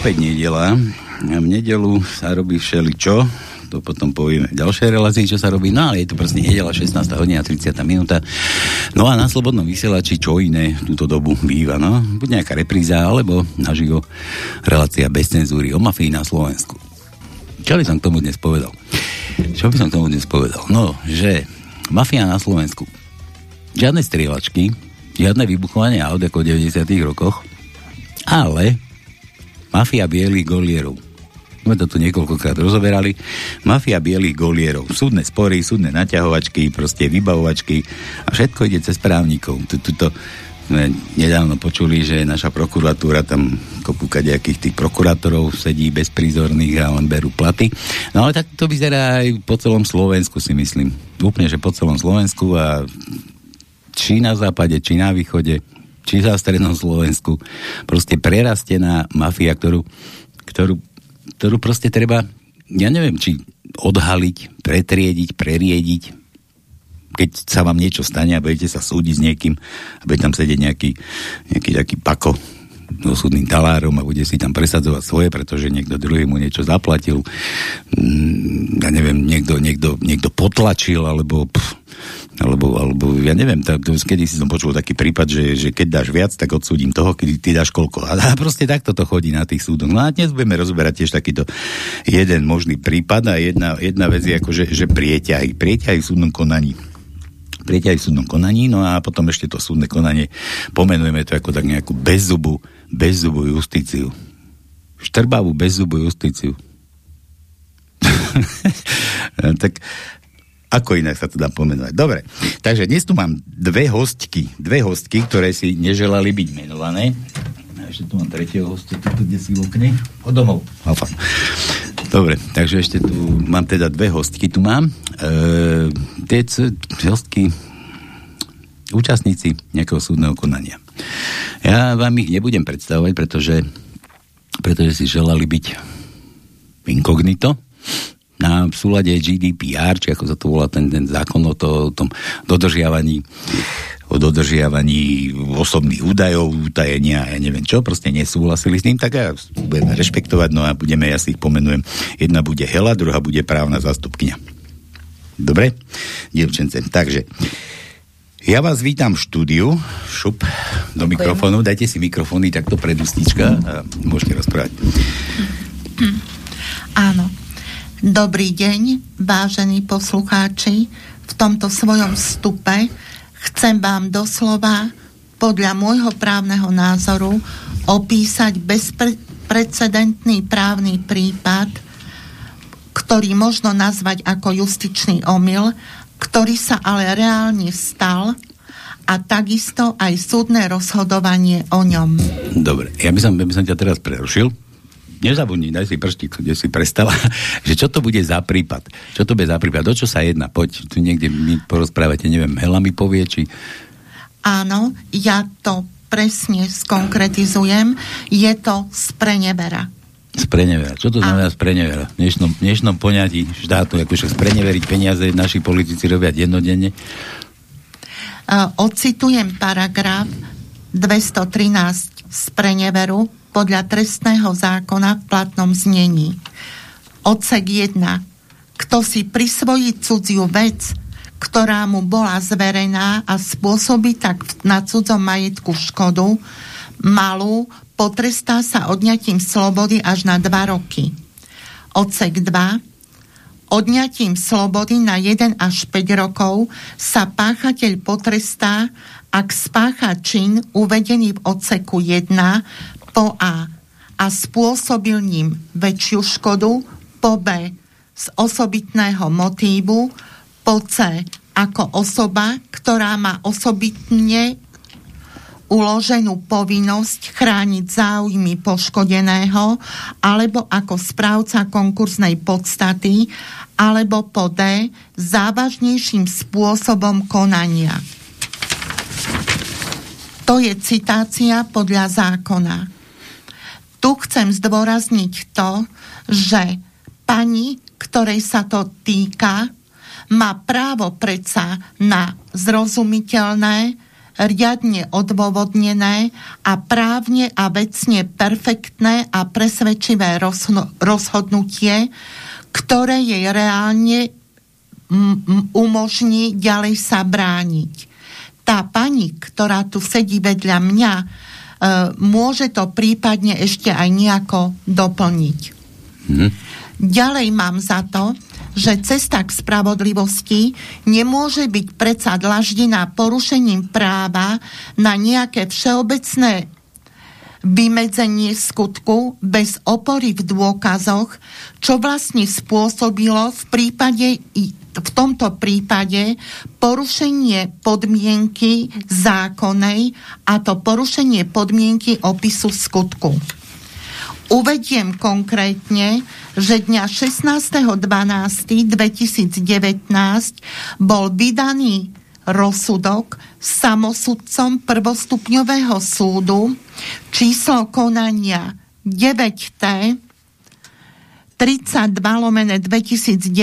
Opäť nedela. V nedelu sa robí všeličo. To potom povieme v ďalšej relácii, čo sa robí. No ale je to proste nedela 16. hodina 30. minúta. No a na slobodnom vysielači čo iné túto dobu býva. No, buď nejaká repríza, alebo naživo relácia bez cenzúry o mafii na Slovensku. Čo by som k tomu dnes povedal? Čo by som k tomu dnes povedal? No, že mafia na Slovensku. Žiadne strieľačky, žiadne vybuchovanie aut ako v 90 rokoch, ale Mafia bielých golierov. My to tu niekoľkokrát rozoberali. Mafia bielých golierov. Súdne spory, súdne naťahovačky, proste vybavovačky a všetko ide cez právnikov. Tuto sme nedávno počuli, že naša prokuratúra tam kopu nejakých tých prokurátorov sedí bezprízorných a len berú platy. No ale tak to vyzerá aj po celom Slovensku si myslím. Úplne, že po celom Slovensku a či na západe, či na východe či za strednom Slovensku, proste prerastená mafia, ktorú, ktorú, ktorú proste treba, ja neviem, či odhaliť, pretriediť, preriediť, keď sa vám niečo stane a budete sa súdiť s niekým a bude tam sedieť nejaký, nejaký taký pako so súdnym talárom a bude si tam presadzovať svoje, pretože niekto druhý mu niečo zaplatil, mm, ja neviem, niekto, niekto, niekto potlačil, alebo pff, alebo, alebo ja neviem, tak, kedy si som počul taký prípad, že, že keď dáš viac, tak odsúdim toho, keď ty dáš koľko. A, proste takto to chodí na tých súdoch. No a dnes budeme rozoberať tiež takýto jeden možný prípad a jedna, jedna vec je ako, že, že prieťahy. Prieťahy v súdnom konaní prieťahy v súdnom konaní, no a potom ešte to súdne konanie pomenujeme to ako tak nejakú bezzubu, bezzubu justíciu. Štrbavú bezzubu justíciu. tak ako inak sa to dá pomenovať. Dobre, takže dnes tu mám dve hostky, dve hostky, ktoré si neželali byť menované. Ešte tu mám tretieho hostia, tu si v okne. Od domov. Alfa. Dobre, takže ešte tu mám teda dve hostky, tu mám. E, tie hostky účastníci nejakého súdneho konania. Ja vám ich nebudem predstavovať, pretože, pretože si želali byť inkognito na v súlade GDPR, či ako sa to volá ten, ten zákon o, to, o tom dodržiavaní o dodržiavaní osobných údajov, utajenia, ja neviem čo, proste nesúhlasili s tým, tak ja budeme rešpektovať, no a budeme, ja si ich pomenujem. Jedna bude Hela, druhá bude právna zástupkňa. Dobre? Dievčence. Takže, ja vás vítam v štúdiu, šup do Ďakujem. mikrofónu, dajte si mikrofóny takto pred ústička a môžete rozprávať. Áno. Dobrý deň, vážení poslucháči. V tomto svojom vstupe chcem vám doslova podľa môjho právneho názoru opísať bezprecedentný právny prípad, ktorý možno nazvať ako justičný omyl, ktorý sa ale reálne stal a takisto aj súdne rozhodovanie o ňom. Dobre, ja by som, by som ťa teraz prerušil nezabudni, daj si prštík, kde si prestala, že čo to bude za prípad, čo to bude za prípad, o čo sa jedná, poď, tu niekde mi porozprávate, neviem, Hela mi povie, či... Áno, ja to presne skonkretizujem, je to z prenevera. Z prenevera. Čo to znamená z prenevera? V dnešnom, dnešnom poňatí štátu, akože spreneveriť peniaze naši politici robia jednodenne? Uh, ocitujem paragraf 213 z preneveru podľa trestného zákona v platnom znení. Odsek 1. Kto si prisvojí cudziu vec, ktorá mu bola zverená a spôsobí tak na cudzom majetku škodu, malú, potrestá sa odňatím slobody až na 2 roky. Odsek 2 odňatím slobody na 1 až 5 rokov sa páchateľ potrestá, ak spácha čin uvedený v odseku 1 po A a spôsobil ním väčšiu škodu, po B z osobitného motívu, po C ako osoba, ktorá má osobitne uloženú povinnosť chrániť záujmy poškodeného alebo ako správca konkursnej podstaty alebo po D závažnejším spôsobom konania. To je citácia podľa zákona tu chcem zdôrazniť to, že pani, ktorej sa to týka, má právo predsa na zrozumiteľné, riadne odôvodnené a právne a vecne perfektné a presvedčivé rozhodnutie, ktoré jej reálne umožní ďalej sa brániť. Tá pani, ktorá tu sedí vedľa mňa, e, môže to prípadne ešte aj nejako doplniť. Mm. Ďalej mám za to, že cesta k spravodlivosti nemôže byť predsa dlaždená porušením práva na nejaké všeobecné vymedzenie skutku bez opory v dôkazoch, čo vlastne spôsobilo v prípade v tomto prípade porušenie podmienky zákonnej a to porušenie podmienky opisu skutku. Uvediem konkrétne, že dňa 16.12.2019 bol vydaný rozsudok samosudcom prvostupňového súdu. Číslo konania 9T 32 lomené 2019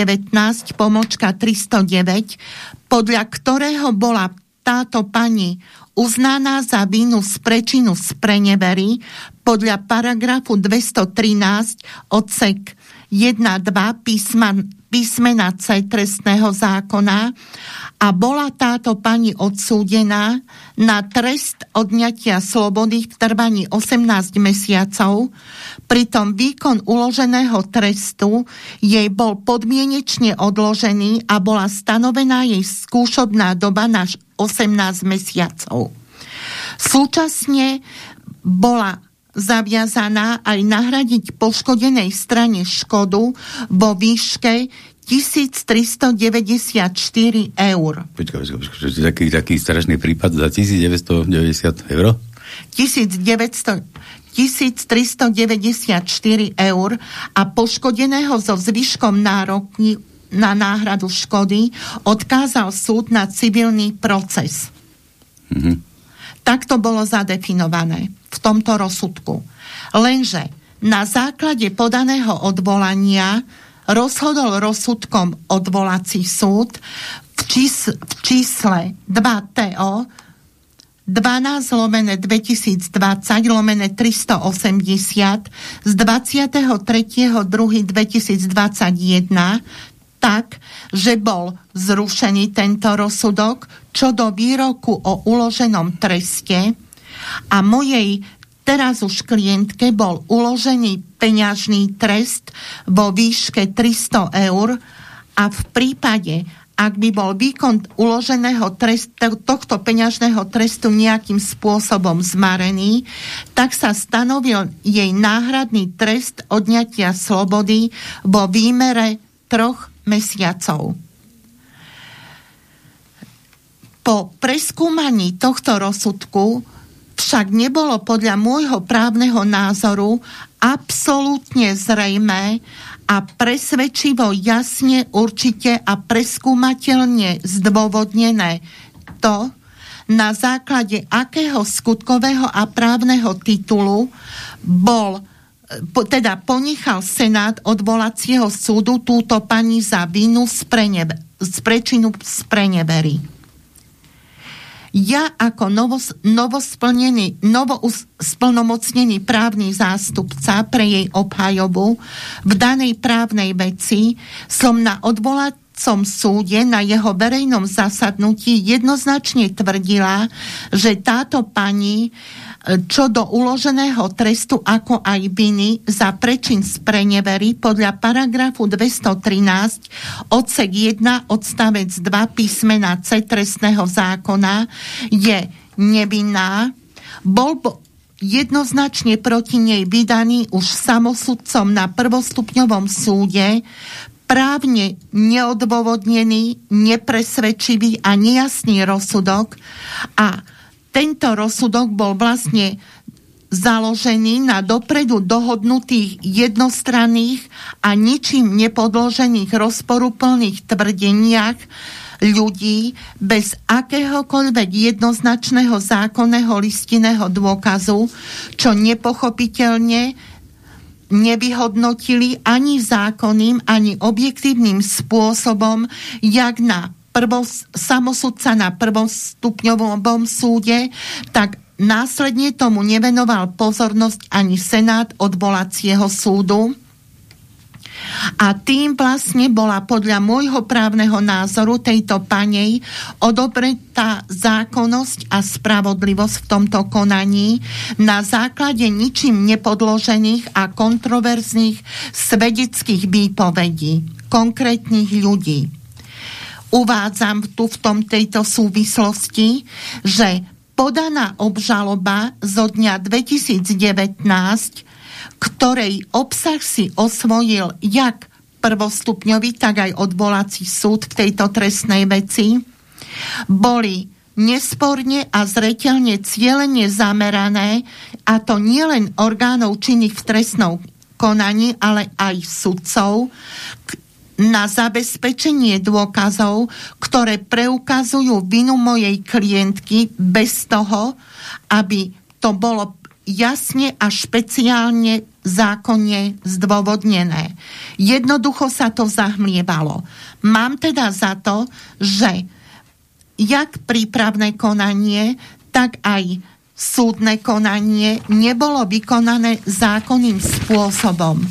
pomočka 309, podľa ktorého bola táto pani uznaná za vínu z prečinu z prenevery podľa paragrafu 213 odsek 1, 2 písma, písmena C trestného zákona a bola táto pani odsúdená na trest odňatia slobody v trvaní 18 mesiacov, pritom výkon uloženého trestu jej bol podmienečne odložený a bola stanovená jej skúšobná doba na 18 mesiacov. Súčasne bola zaviazaná aj nahradiť poškodenej strane škodu vo výške 1394 eur. Počkaj, počkaj, počkaj, taký, taký strašný prípad za 1990 eur? 1900, 1394 eur a poškodeného so zvyškom nároky na náhradu škody odkázal súd na civilný proces. Mm-hmm. Tak to bolo zadefinované v tomto rozsudku. Lenže na základe podaného odvolania rozhodol rozsudkom odvolací súd v, čís, v čísle 2TO 12 lomené 2020 lomené 380 z 23.2.2021 tak, že bol zrušený tento rozsudok čo do výroku o uloženom treste a mojej teraz už klientke bol uložený peňažný trest vo výške 300 eur a v prípade, ak by bol výkon uloženého trest, tohto peňažného trestu nejakým spôsobom zmarený, tak sa stanovil jej náhradný trest odňatia slobody vo výmere troch mesiacov. Po preskúmaní tohto rozsudku však nebolo podľa môjho právneho názoru absolútne zrejmé a presvedčivo jasne určite a preskúmateľne zdôvodnené to, na základe akého skutkového a právneho titulu bol teda ponechal Senát odvolacieho súdu túto pani za vinu z, prenebe, z prečinu z prenevery. Ja ako novos, novosplnený, novosplnomocnený právny zástupca pre jej obhajobu v danej právnej veci som na odvolacom súde na jeho verejnom zasadnutí jednoznačne tvrdila, že táto pani čo do uloženého trestu ako aj viny za prečin z prenevery podľa paragrafu 213 odsek 1 odstavec 2 písmena C trestného zákona je nevinná, bol jednoznačne proti nej vydaný už samosudcom na prvostupňovom súde právne neodôvodnený, nepresvedčivý a nejasný rozsudok a tento rozsudok bol vlastne založený na dopredu dohodnutých jednostranných a ničím nepodložených rozporuplných tvrdeniach ľudí bez akéhokoľvek jednoznačného zákonného listinného dôkazu, čo nepochopiteľne nevyhodnotili ani zákonným, ani objektívnym spôsobom, jak na prvos, samosudca na prvostupňovom súde, tak následne tomu nevenoval pozornosť ani Senát odvolacieho súdu a tým vlastne bola podľa môjho právneho názoru tejto panej odobretá zákonnosť a spravodlivosť v tomto konaní na základe ničím nepodložených a kontroverzných svedeckých výpovedí konkrétnych ľudí. Uvádzam tu v tom tejto súvislosti, že podaná obžaloba zo dňa 2019 ktorej obsah si osvojil jak prvostupňový, tak aj odvolací súd v tejto trestnej veci, boli nesporne a zreteľne cieľene zamerané, a to nielen orgánov činných v trestnom konaní, ale aj sudcov, na zabezpečenie dôkazov, ktoré preukazujú vinu mojej klientky bez toho, aby to bolo jasne a špeciálne zákonne zdôvodnené. Jednoducho sa to zahmlievalo. Mám teda za to, že jak prípravné konanie, tak aj súdne konanie nebolo vykonané zákonným spôsobom,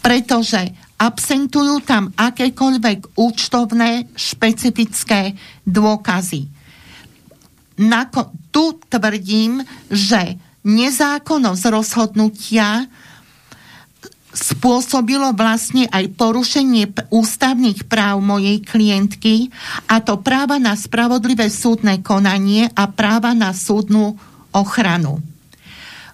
pretože absentujú tam akékoľvek účtovné špecifické dôkazy. Nako- tu tvrdím, že nezákonnosť rozhodnutia spôsobilo vlastne aj porušenie ústavných práv mojej klientky a to práva na spravodlivé súdne konanie a práva na súdnu ochranu.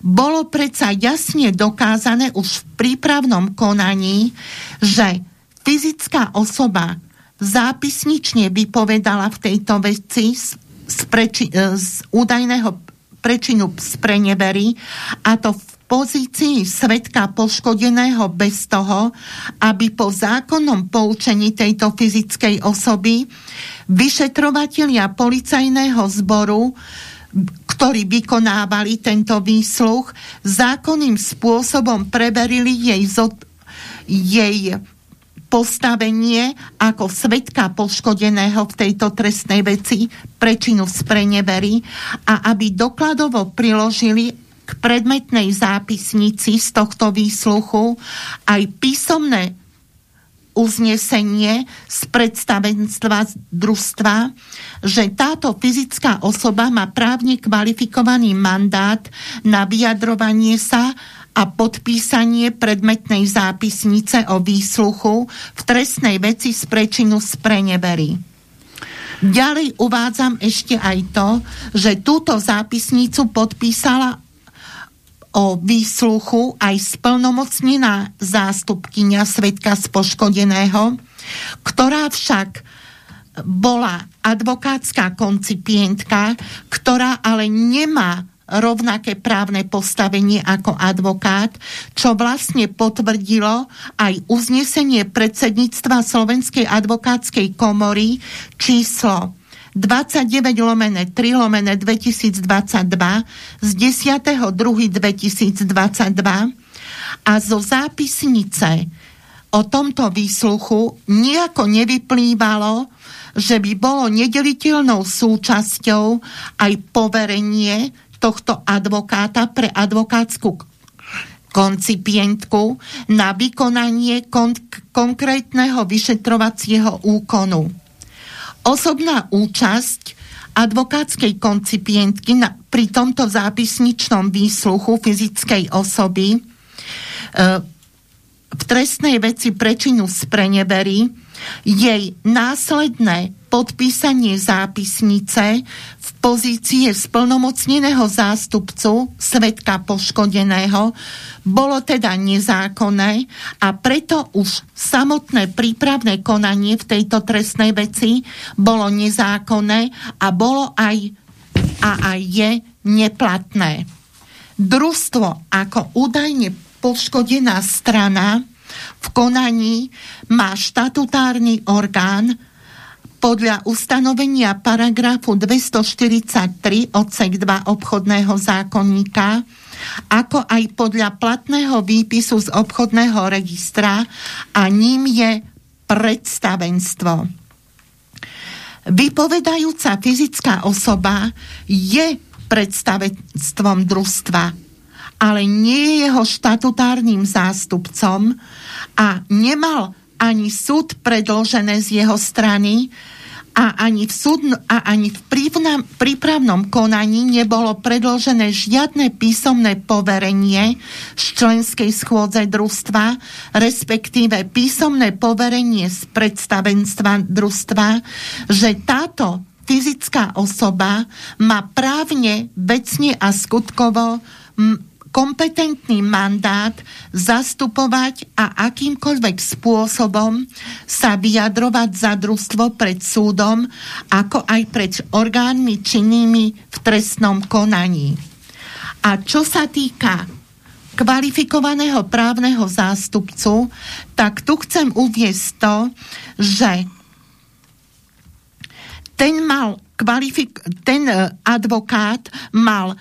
Bolo predsa jasne dokázané už v prípravnom konaní, že fyzická osoba zápisnične vypovedala v tejto veci z, z, preči, z údajného prečinu spreneverí a to v pozícii svetka poškodeného bez toho, aby po zákonnom poučení tejto fyzickej osoby vyšetrovatelia policajného zboru ktorí vykonávali tento výsluch, zákonným spôsobom preverili jej, zod, jej postavenie ako svetka poškodeného v tejto trestnej veci prečinu sprenevery a aby dokladovo priložili k predmetnej zápisnici z tohto výsluchu aj písomné uznesenie z predstavenstva družstva, že táto fyzická osoba má právne kvalifikovaný mandát na vyjadrovanie sa a podpísanie predmetnej zápisnice o výsluchu v trestnej veci z prečinu z prenevery. Ďalej uvádzam ešte aj to, že túto zápisnicu podpísala o výsluchu aj splnomocnená zástupkynia svetka z poškodeného, ktorá však bola advokátska koncipientka, ktorá ale nemá rovnaké právne postavenie ako advokát, čo vlastne potvrdilo aj uznesenie predsedníctva Slovenskej advokátskej komory číslo 29 lomené 3 lomené 2022 z 10.2.2022 a zo zápisnice o tomto výsluchu nejako nevyplývalo, že by bolo nedeliteľnou súčasťou aj poverenie tohto advokáta pre advokátsku koncipientku na vykonanie kon- konkrétneho vyšetrovacieho úkonu. Osobná účasť advokátskej koncipientky na, pri tomto zápisničnom výsluchu fyzickej osoby e, v trestnej veci prečinu z prenebery jej následné podpísanie zápisnice v pozície splnomocneného zástupcu svetka poškodeného bolo teda nezákonné a preto už samotné prípravné konanie v tejto trestnej veci bolo nezákonné a bolo aj a aj je neplatné. Družstvo ako údajne poškodená strana v konaní má štatutárny orgán, podľa ustanovenia paragrafu 243 odsek 2 obchodného zákonníka, ako aj podľa platného výpisu z obchodného registra a ním je predstavenstvo. Vypovedajúca fyzická osoba je predstavenstvom družstva, ale nie je jeho štatutárnym zástupcom a nemal ani súd predložené z jeho strany, a ani v, súdn- a ani v prípravnom, prípravnom konaní nebolo predložené žiadne písomné poverenie z členskej schôdze družstva, respektíve písomné poverenie z predstavenstva družstva, že táto fyzická osoba má právne, vecne a skutkovo kompetentný mandát zastupovať a akýmkoľvek spôsobom sa vyjadrovať za družstvo pred súdom, ako aj pred orgánmi činnými v trestnom konaní. A čo sa týka kvalifikovaného právneho zástupcu, tak tu chcem uviesť to, že ten mal kvalifik- ten e, advokát mal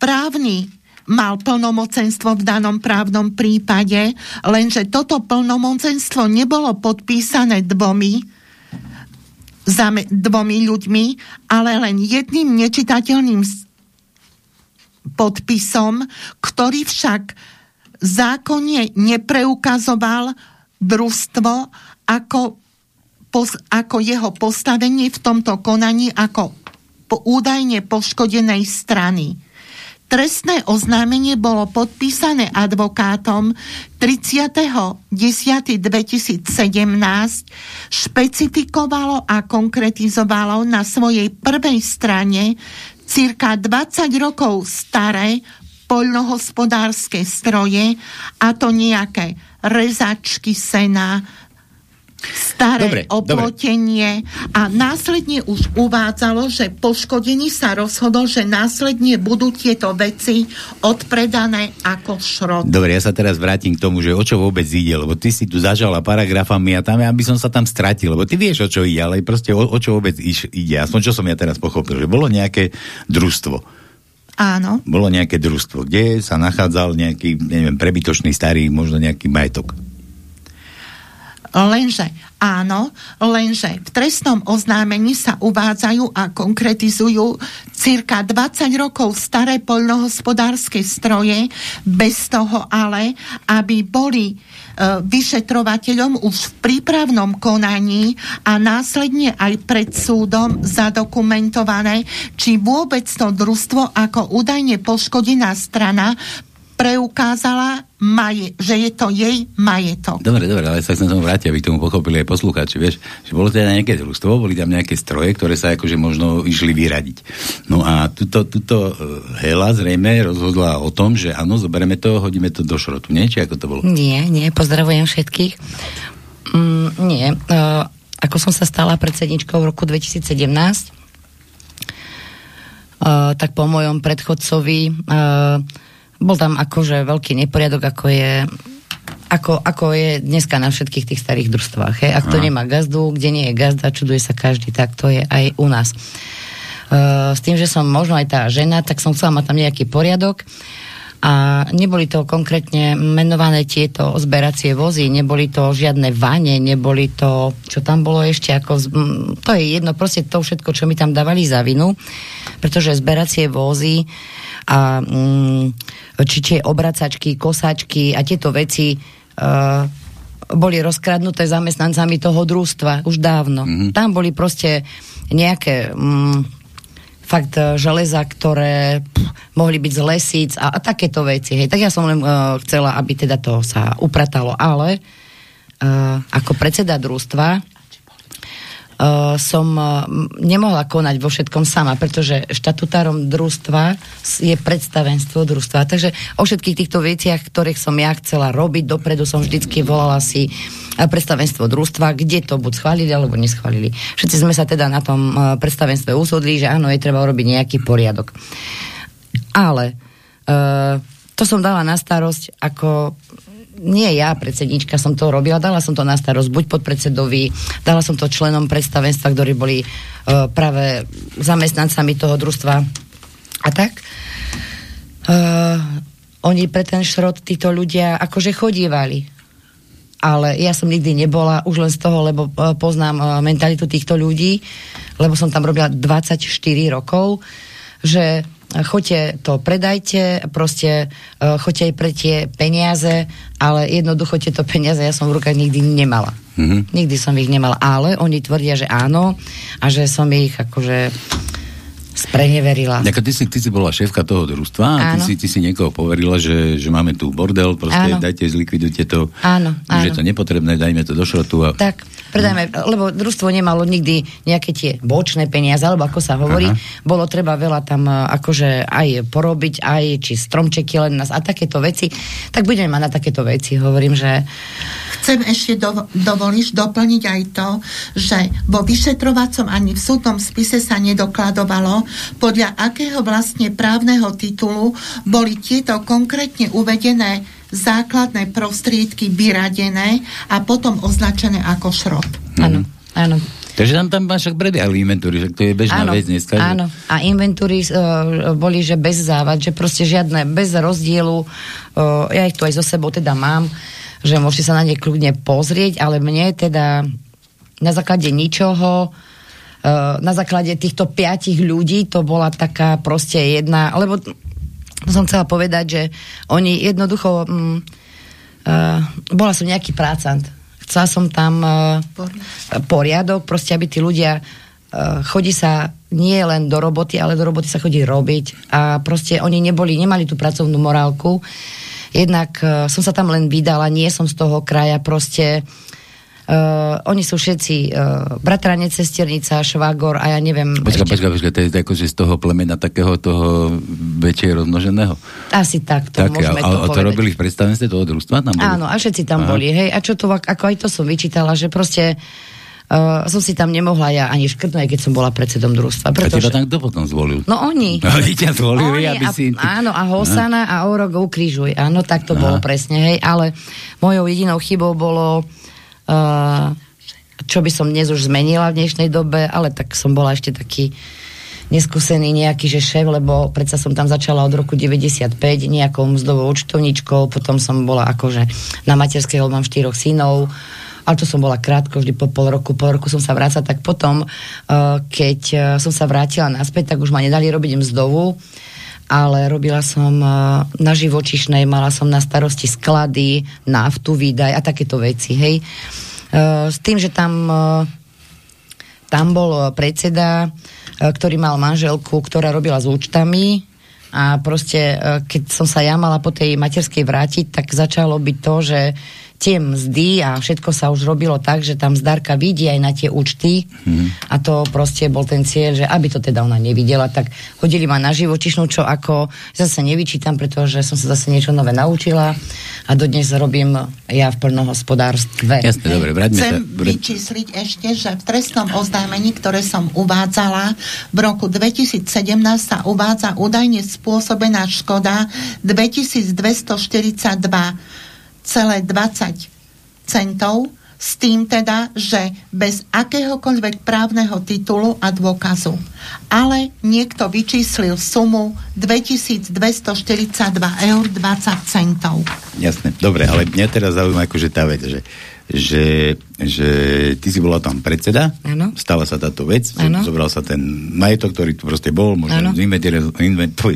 právny mal plnomocenstvo v danom právnom prípade, lenže toto plnomocenstvo nebolo podpísané dvomi, dvomi ľuďmi, ale len jedným nečitateľným podpisom, ktorý však zákonne nepreukazoval družstvo ako, pos, ako jeho postavenie v tomto konaní ako po, údajne poškodenej strany. Trestné oznámenie bolo podpísané advokátom 30.10.2017, špecifikovalo a konkretizovalo na svojej prvej strane cirka 20 rokov staré poľnohospodárske stroje, a to nejaké rezačky sena, staré dobre, oplotenie dobre. a následne už uvádzalo, že poškodený sa rozhodol, že následne budú tieto veci odpredané ako šrot. Dobre, ja sa teraz vrátim k tomu, že o čo vôbec ide, lebo ty si tu zažala paragrafami a tam, aby som sa tam stratil, lebo ty vieš, o čo ide, ale proste o, o čo vôbec iš, ide. Aspoň čo som ja teraz pochopil, že bolo nejaké družstvo. Áno. Bolo nejaké družstvo, kde sa nachádzal nejaký, neviem, prebytočný starý, možno nejaký majetok. Lenže áno, lenže v trestnom oznámení sa uvádzajú a konkretizujú cirka 20 rokov staré poľnohospodárske stroje, bez toho ale, aby boli e, vyšetrovateľom už v prípravnom konaní a následne aj pred súdom zadokumentované, či vôbec to družstvo ako údajne poškodená strana preukázala, maje, že je to jej majetok. Dobre, dobre, ale sa chcem tomu vrátiť, aby tomu pochopili aj poslucháči, vieš, že bolo teda nejaké družstvo, boli tam nejaké stroje, ktoré sa akože možno išli vyradiť. No a tuto, tuto uh, Hela zrejme rozhodla o tom, že áno, zoberieme to, hodíme to do šrotu, nie? Či ako to bolo? Nie, nie, pozdravujem všetkých. Mm, nie, uh, ako som sa stala predsedničkou v roku 2017, uh, tak po mojom predchodcovi uh, bol tam akože veľký neporiadok, ako je ako, ako je dneska na všetkých tých starých družstvách. He? Ak to nemá gazdu, kde nie je gazda, čuduje sa každý, tak to je aj u nás. Uh, s tým, že som možno aj tá žena, tak som chcela mať tam nejaký poriadok a neboli to konkrétne menované tieto zberacie vozy, neboli to žiadne vane, neboli to, čo tam bolo ešte ako, to je jedno, proste to všetko, čo mi tam dávali za vinu, pretože zberacie vozy a mm, či tie obracačky, kosačky a tieto veci uh, boli rozkradnuté zamestnancami toho družstva už dávno. Mm-hmm. Tam boli proste nejaké mm, fakt e, železa, ktoré pff, mohli byť z lesíc a, a takéto veci. Hej. Tak ja som len uh, chcela, aby teda to sa upratalo, ale uh, ako predseda družstva uh, som uh, nemohla konať vo všetkom sama, pretože štatutárom družstva je predstavenstvo družstva. Takže o všetkých týchto veciach, ktorých som ja chcela robiť, dopredu som vždycky volala si predstavenstvo družstva, kde to buď schválili alebo neschválili. Všetci sme sa teda na tom uh, predstavenstve usodli, že áno, je treba urobiť nejaký poriadok. Ale uh, to som dala na starosť ako nie ja, predsednička, som to robila, dala som to na starosť buď podpredsedovi, dala som to členom predstavenstva, ktorí boli uh, práve zamestnancami toho družstva a tak. Uh, oni pre ten šrot, títo ľudia akože chodívali. ale ja som nikdy nebola, už len z toho, lebo uh, poznám mentalitu týchto ľudí, lebo som tam robila 24 rokov, že choďte to predajte, proste uh, choďte aj pre tie peniaze, ale jednoducho tieto peniaze ja som v rukách nikdy nemala. Mm-hmm. Nikdy som ich nemala, ale oni tvrdia, že áno a že som ich akože spreneverila. Jako ty, si, ty si bola šéfka toho družstva a ty si, ty si niekoho poverila, že, že máme tu bordel, proste áno. dajte, zlikvidujte to. Áno, áno. Že je to nepotrebné, dajme to do šrotu. A... Tak, predajme, lebo družstvo nemalo nikdy nejaké tie bočné peniaze, alebo ako sa hovorí, Aha. bolo treba veľa tam e, akože aj porobiť, aj či stromčeky len nás a takéto veci, tak budeme mať na takéto veci, hovorím, že Chcem ešte do, dovolíš doplniť aj to, že vo vyšetrovacom ani v súdnom spise sa nedokladovalo, podľa akého vlastne právneho titulu boli tieto konkrétne uvedené základné prostriedky vyradené a potom označené ako šrot. Áno, hmm. áno. Takže tam, tam máš prebehli inventúry, že to je bežná áno, vec dneska. Áno, a inventúry uh, boli, že bez závad, že proste žiadne, bez rozdielu, uh, ja ich tu aj so sebou teda mám, že môžete sa na ne kľudne pozrieť, ale mne teda na základe ničoho eh, na základe týchto piatich ľudí to bola taká proste jedna, lebo som chcela povedať, že oni jednoducho mm, uh, bola som nejaký prácant. Chcela som tam uh, poriadok, proste aby tí ľudia uh, chodí sa nie len do roboty, ale do roboty sa chodí robiť a proste oni neboli, nemali tú pracovnú morálku. Jednak uh, som sa tam len vydala, nie som z toho kraja, proste Uh, oni sú všetci uh, bratranec, sesternica, švágor a ja neviem... Počkaj, počkaj, počkaj, to je akože z toho plemena takého toho väčšie rozmnoženého? Asi tak, to tak, môžeme a, to a, to robili v predstavenstve toho družstva? Tam boli? Áno, a všetci tam Aha. boli, hej, a čo to, ako aj to som vyčítala, že proste uh, som si tam nemohla ja ani škrtnúť, keď som bola predsedom družstva. Pretože... A teba tam kto potom zvolil? No oni. No, oni ťa zvolili, oni, aby a, si... Áno, a Hosana a Orok ukrižuj. Áno, tak to Aha. bolo presne, hej. Ale mojou jedinou chybou bolo uh, čo by som dnes už zmenila v dnešnej dobe, ale tak som bola ešte taký neskúsený nejaký, že šéf, lebo predsa som tam začala od roku 95 nejakou mzdovou účtovničkou, potom som bola akože na materskej, lebo mám štyroch synov, ale to som bola krátko, vždy po pol roku, pol roku som sa vrácala, tak potom, uh, keď uh, som sa vrátila naspäť, tak už ma nedali robiť mzdovú, ale robila som uh, na živočišnej, mala som na starosti sklady, naftu, výdaj a takéto veci, hej. S tým, že tam tam bol predseda, ktorý mal manželku, ktorá robila s účtami a proste, keď som sa ja mala po tej materskej vrátiť, tak začalo byť to, že tie mzdy a všetko sa už robilo tak, že tam zdarka vidí aj na tie účty hmm. a to proste bol ten cieľ, že aby to teda ona nevidela, tak hodili ma na živočišnú, čo ako zase nevyčítam, pretože som sa zase niečo nové naučila a dodnes robím ja v plnohospodárstve. Jasne, dobre, vráťme Chcem sa. vyčísliť ešte, že v trestnom oznámení, ktoré som uvádzala, v roku 2017 sa uvádza údajne spôsobená škoda 2242 20 centov, s tým teda, že bez akéhokoľvek právneho titulu a dôkazu. Ale niekto vyčíslil sumu 2242 eur 20 centov. Jasné, dobre, ale mňa teraz zaujíma akože tá vec, že že, že ty si bola tam predseda, ano. stala sa táto vec, ano. zobral sa ten majetok, ktorý tu proste bol, možno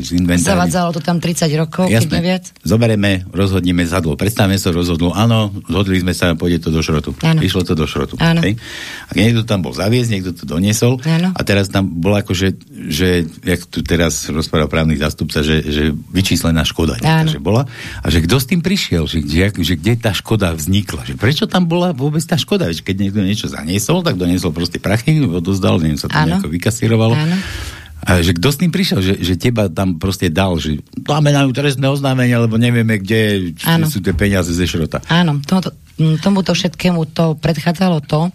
zinventárne. Zavadzalo to tam 30 rokov, Jasné. keď neviac. Zoberieme, rozhodneme, zadlo. Predstavme sa, rozhodlo, áno, zhodli sme sa, pôjde to do šrotu. Ano. Išlo to do šrotu. Ano. Okay? A niekto tam bol zaviesť, niekto to doniesol ano. a teraz tam bola akože, že, jak tu teraz rozpráva právny zástupca, že, že vyčíslená škoda. Že bola. A že kto s tým prišiel, že, že, že kde tá škoda vznikla, že prečo tam bola vôbec tá škoda. Veď keď niekto niečo zaniesol, tak doniesol proste prachy, odozdal, neviem, sa to ano. nejako vykasírovalo. Ano. A že kto s tým prišiel, že, že teba tam proste dal, že dáme nám trestné oznámenie, lebo nevieme, kde ano. sú tie peniaze ze šrota. Áno, tomuto, tomuto všetkému to predchádzalo to,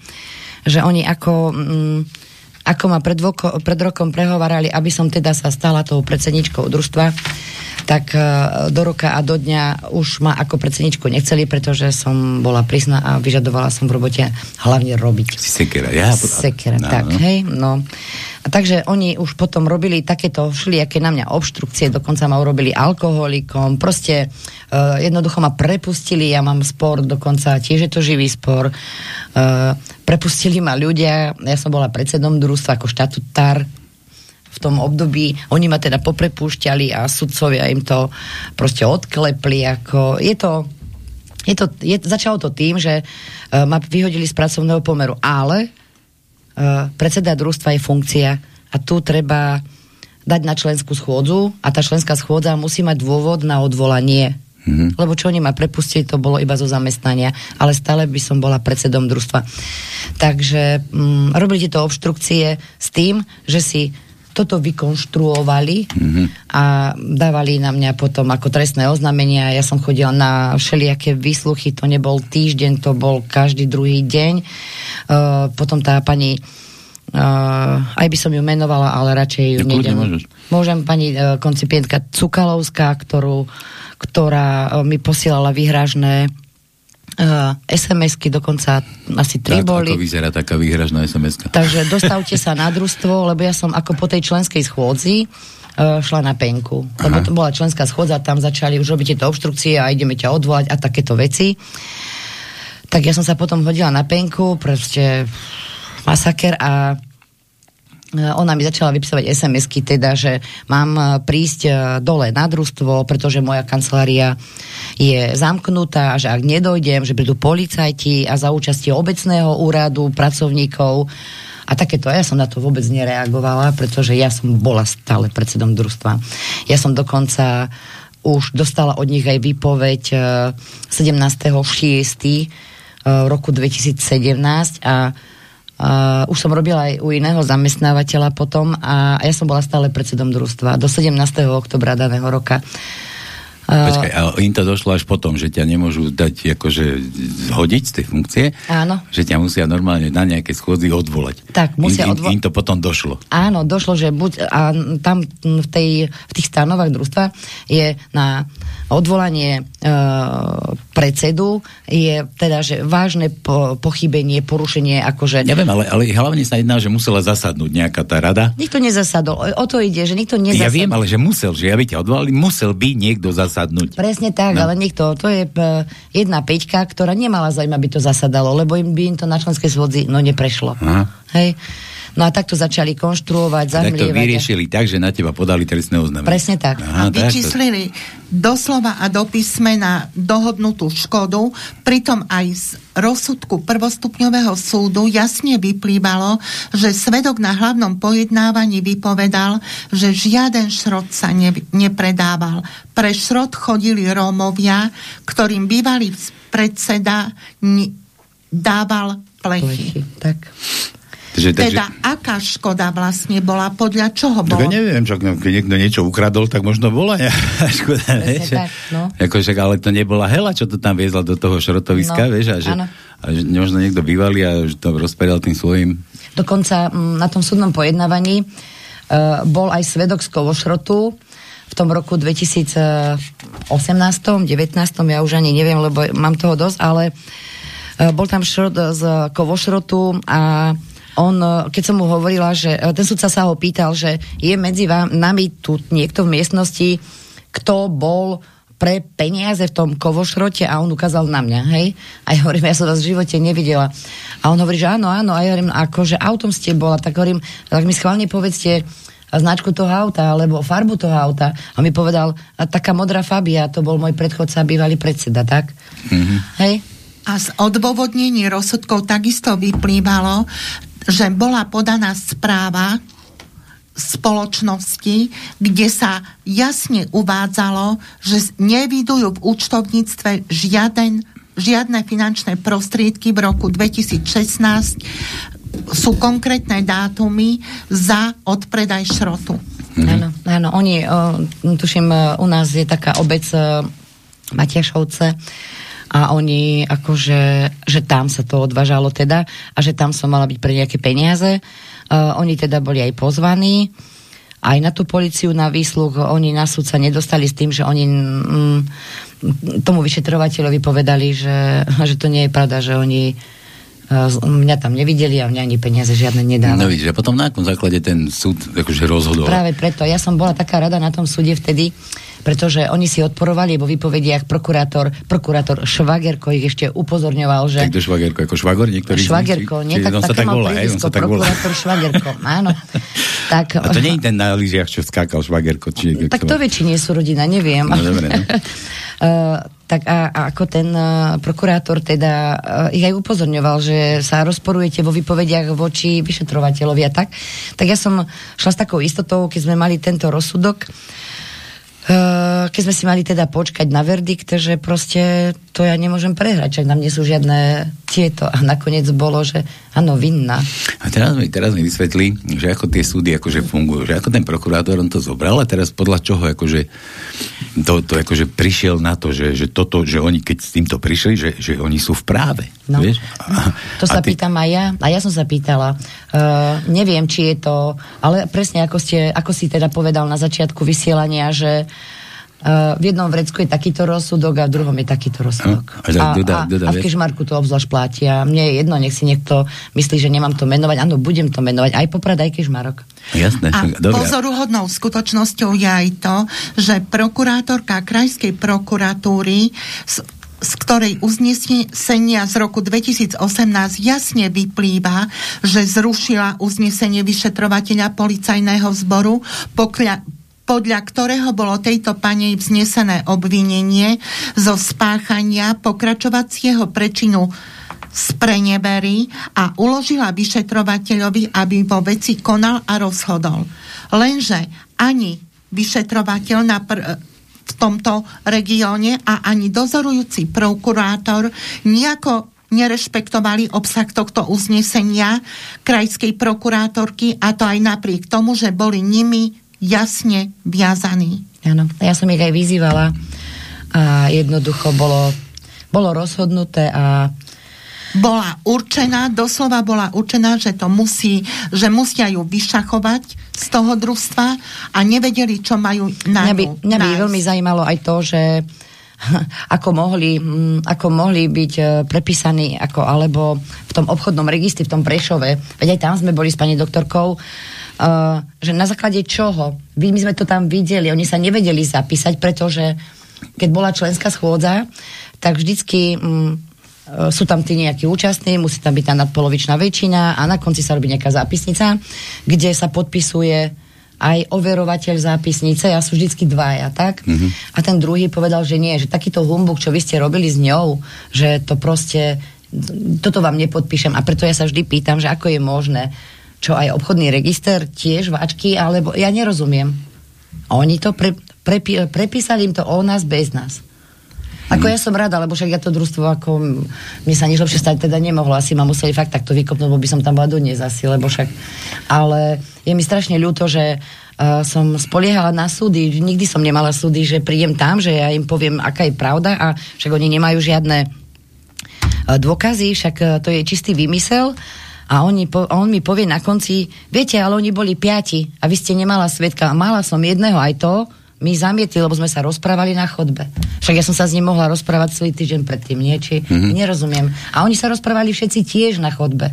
že oni ako... Mm, ako ma pred, voko, pred rokom prehovárali, aby som teda sa stala tou predsedničkou družstva, tak uh, do roka a do dňa už ma ako predsedničku nechceli, pretože som bola prísna a vyžadovala som v robote hlavne robiť. Sekera, ja? Sekera, no, tak, no. hej, no. A takže oni už potom robili takéto všelijaké na mňa obštrukcie, dokonca ma urobili alkoholikom, proste uh, jednoducho ma prepustili, ja mám spor, dokonca tiež je to živý spor. Uh, prepustili ma ľudia, ja som bola predsedom družstva ako štatutár v tom období. Oni ma teda poprepúšťali a sudcovia im to proste odklepli. Ako, je to, je to, je, začalo to tým, že uh, ma vyhodili z pracovného pomeru, ale predseda družstva je funkcia a tu treba dať na členskú schôdzu a tá členská schôdza musí mať dôvod na odvolanie. Mm-hmm. Lebo čo oni ma prepustili, to bolo iba zo zamestnania, ale stále by som bola predsedom družstva. Takže mm, robili to obštrukcie s tým, že si toto vykonštruovali mm-hmm. a dávali na mňa potom ako trestné oznámenia. Ja som chodila na všelijaké výsluchy, to nebol týždeň, to bol každý druhý deň. Uh, potom tá pani Uh, aj by som ju menovala, ale radšej ju ja. Môžem pani uh, koncipientka Cukalovská, ktorú, ktorá uh, mi posielala vyhražné uh, SMS-ky, dokonca asi tri tak, boli. Ako vyzerá taká výhražná sms -ka. Takže dostavte sa na družstvo, lebo ja som ako po tej členskej schôdzi uh, šla na penku. Lebo Aha. to bola členská schôdza, tam začali už robiť tieto obštrukcie a ideme ťa odvolať a takéto veci. Tak ja som sa potom hodila na penku, proste masaker a Eh, ona mi začala vypisovať SMS-ky, teda, že mám eh, prísť eh, dole na družstvo, pretože moja kancelária je zamknutá, že ak nedojdem, že prídu policajti a za účastie obecného úradu, pracovníkov a takéto. Ja som na to vôbec nereagovala, pretože ja som bola stále predsedom družstva. Ja som dokonca už dostala od nich aj výpoveď 17.6. roku 2017 a Uh, už som robila aj u iného zamestnávateľa potom a ja som bola stále predsedom družstva do 17. oktobra daného roka. Počkaj, a im to došlo až potom, že ťa nemôžu dať akože zhodiť z tej funkcie? Áno. Že ťa musia normálne na nejaké schôdzi odvolať. Tak, musia im, im, im to potom došlo. Áno, došlo, že buď, a tam v, tej, v tých stanovách družstva je na odvolanie e, predsedu je teda, že vážne po, pochybenie, porušenie, akože... Neviem, ale, ale hlavne sa jedná, že musela zasadnúť nejaká tá rada. Nikto nezasadol. O, to ide, že nikto nezasadol. Ja viem, ale že musel, že ja by ťa odvolali, musel by niekto zasadnúť. Presne tak, no. ale niekto, to je p- jedna peťka, ktorá nemala záujem, aby to zasadalo, lebo im by im to na členskej svodzi no neprešlo. Aha. Hej. No a takto začali konštruovať, zahmlievať. Tak to vyriešili tak, že na teba podali trestné oznámenie. Presne tak. Aha, a vyčíslili doslova a do písmena dohodnutú škodu, pritom aj z rozsudku prvostupňového súdu jasne vyplývalo, že svedok na hlavnom pojednávaní vypovedal, že žiaden šrot sa ne, nepredával. Pre šrot chodili Rómovia, ktorým bývalý predseda dával plechy. plechy tak. Takže, teda takže... aká škoda vlastne bola, podľa čoho bola? Ja neviem, čo, keď niekto niečo ukradol, tak možno bola nejaká škoda, vieš? Tak, no. Ako, však, ale to nebola hela, čo to tam viezla do toho šrotoviska, no, vieš? A že, a že možno niekto bývalý a že to rozperal tým svojim. Dokonca m, mm, na tom súdnom pojednávaní uh, bol aj svedok z Kovošrotu, v tom roku 2018, 19, ja už ani neviem, lebo mám toho dosť, ale uh, bol tam šrot z Kovošrotu a on, e, keď som mu hovorila, že e, ten sudca sa ho pýtal, že je medzi vám, nami tu niekto v miestnosti, kto bol pre peniaze v tom kovošrote a on ukázal na mňa, hej? A ja hovorím, ja som vás v živote nevidela. A on hovorí, že áno, áno. A ja hovorím, akože autom ste bola, tak hovorím, tak mi schválne povedzte značku toho auta, alebo farbu toho auta. A mi povedal, a taká modrá Fabia, to bol môj predchodca, bývalý predseda, tak? Mm-hmm. Hej? A z odôvodnení rozsudkov takisto vyplývalo, že bola podaná správa spoločnosti, kde sa jasne uvádzalo, že nevidujú v účtovníctve žiaden, žiadne finančné prostriedky v roku 2016 sú konkrétne dátumy za odpredaj šrotu. Mhm. Áno, áno, oni, o, tuším, u nás je taká obec Matiašovce, a oni akože, že tam sa to odvážalo teda a že tam som mala byť pre nejaké peniaze. Uh, oni teda boli aj pozvaní aj na tú policiu na výsluh, oni na súd sa nedostali s tým, že oni mm, tomu vyšetrovateľovi povedali, že, že to nie je pravda, že oni mňa tam nevideli a mňa ani peniaze žiadne nedali. No vidíš, a potom na akom základe ten súd akože rozhodol? Práve preto. Ja som bola taká rada na tom súde vtedy, pretože oni si odporovali vo výpovediach prokurátor, prokurátor Švagerko ich ešte upozorňoval, že... Tak to Švagerko, ako Švagor niektorý Švagerko, nie tak, sa tak volá, on sa tak volá. prokurátor Švagerko, áno. tak, a to nie je ten na lyžiach, čo skákal Švagerko? Či, tak to väčšinie sú rodina, neviem. No, dobre, no. Uh, tak a, a ako ten uh, prokurátor teda uh, ich aj upozorňoval, že sa rozporujete vo vypovediach voči vyšetrovateľovi a tak, tak ja som šla s takou istotou, keď sme mali tento rozsudok, Eh, keď sme si mali teda počkať na verdikt, že proste to ja nemôžem prehrať, čak nám nie sú žiadne tieto. A nakoniec bolo, že áno, vinná. A teraz mi, teraz mi vysvetli, že ako tie súdy akože fungujú, že ako ten prokurátor on to zobral a teraz podľa čoho akože to, to akože prišiel na to, že, že toto, že oni keď s týmto prišli, že, že oni sú v práve. No, vieš? A, to sa ty... pýtam aj ja. A ja som sa pýtala. Uh, neviem, či je to, ale presne ako, ste, ako si teda povedal na začiatku vysielania, že Uh, v jednom vrecku je takýto rozsudok a v druhom je takýto rozsudok. No, a, a, a, a v Kežmarku to obzvlášť platia. Mne je jedno, nech si niekto myslí, že nemám to menovať. Áno, budem to menovať. Aj Poprad, aj Kežmarok. Jasné. A Dobre. pozoruhodnou skutočnosťou je aj to, že prokurátorka Krajskej prokuratúry z ktorej uznesenia z roku 2018 jasne vyplýva, že zrušila uznesenie vyšetrovateľa policajného zboru, pokľa, podľa ktorého bolo tejto pani vznesené obvinenie zo spáchania pokračovacieho prečinu z prenebery a uložila vyšetrovateľovi, aby vo veci konal a rozhodol. Lenže ani vyšetrovateľ na v tomto regióne a ani dozorujúci prokurátor nejako nerešpektovali obsah tohto uznesenia krajskej prokurátorky a to aj napriek tomu, že boli nimi jasne viazaný. Áno, ja som ich aj vyzývala a jednoducho bolo, bolo rozhodnuté a bola určená, doslova bola určená, že to musí, že musia ju vyšachovať z toho družstva a nevedeli, čo majú na Mňa by, mňa by veľmi zajímalo aj to, že ako mohli, mm, ako mohli byť e, prepísaní, ako, alebo v tom obchodnom registri, v tom Prešove, veď aj tam sme boli s pani doktorkou, Uh, že na základe čoho? My sme to tam videli, oni sa nevedeli zapísať, pretože keď bola členská schôdza, tak vždycky um, sú tam tí nejakí účastní, musí tam byť tá nadpolovičná väčšina a na konci sa robí nejaká zápisnica, kde sa podpisuje aj overovateľ zápisnice, ja sú vždycky dvaja, tak? Mm-hmm. A ten druhý povedal, že nie, že takýto humbuk, čo vy ste robili s ňou, že to proste, toto vám nepodpíšem. A preto ja sa vždy pýtam, že ako je možné, čo aj obchodný register, tiež váčky, alebo ja nerozumiem. Oni to pre, prepi, prepísali im to o nás bez nás. Ako ja som rada, lebo však ja to družstvo, ako mne sa nič lepšie stať teda nemohlo, asi ma museli fakt takto vykopnúť, lebo by som tam bola dnes asi, lebo však... Ale je mi strašne ľúto, že uh, som spoliehala na súdy, nikdy som nemala súdy, že prídem tam, že ja im poviem, aká je pravda a však oni nemajú žiadne uh, dôkazy, však uh, to je čistý výmysel a on, po, on mi povie na konci, viete, ale oni boli piati a vy ste nemala svetka. A mala som jedného aj to, my zamietli, lebo sme sa rozprávali na chodbe. Však ja som sa s ním mohla rozprávať celý týždeň predtým, nie? Či mm-hmm. nerozumiem. A oni sa rozprávali všetci tiež na chodbe.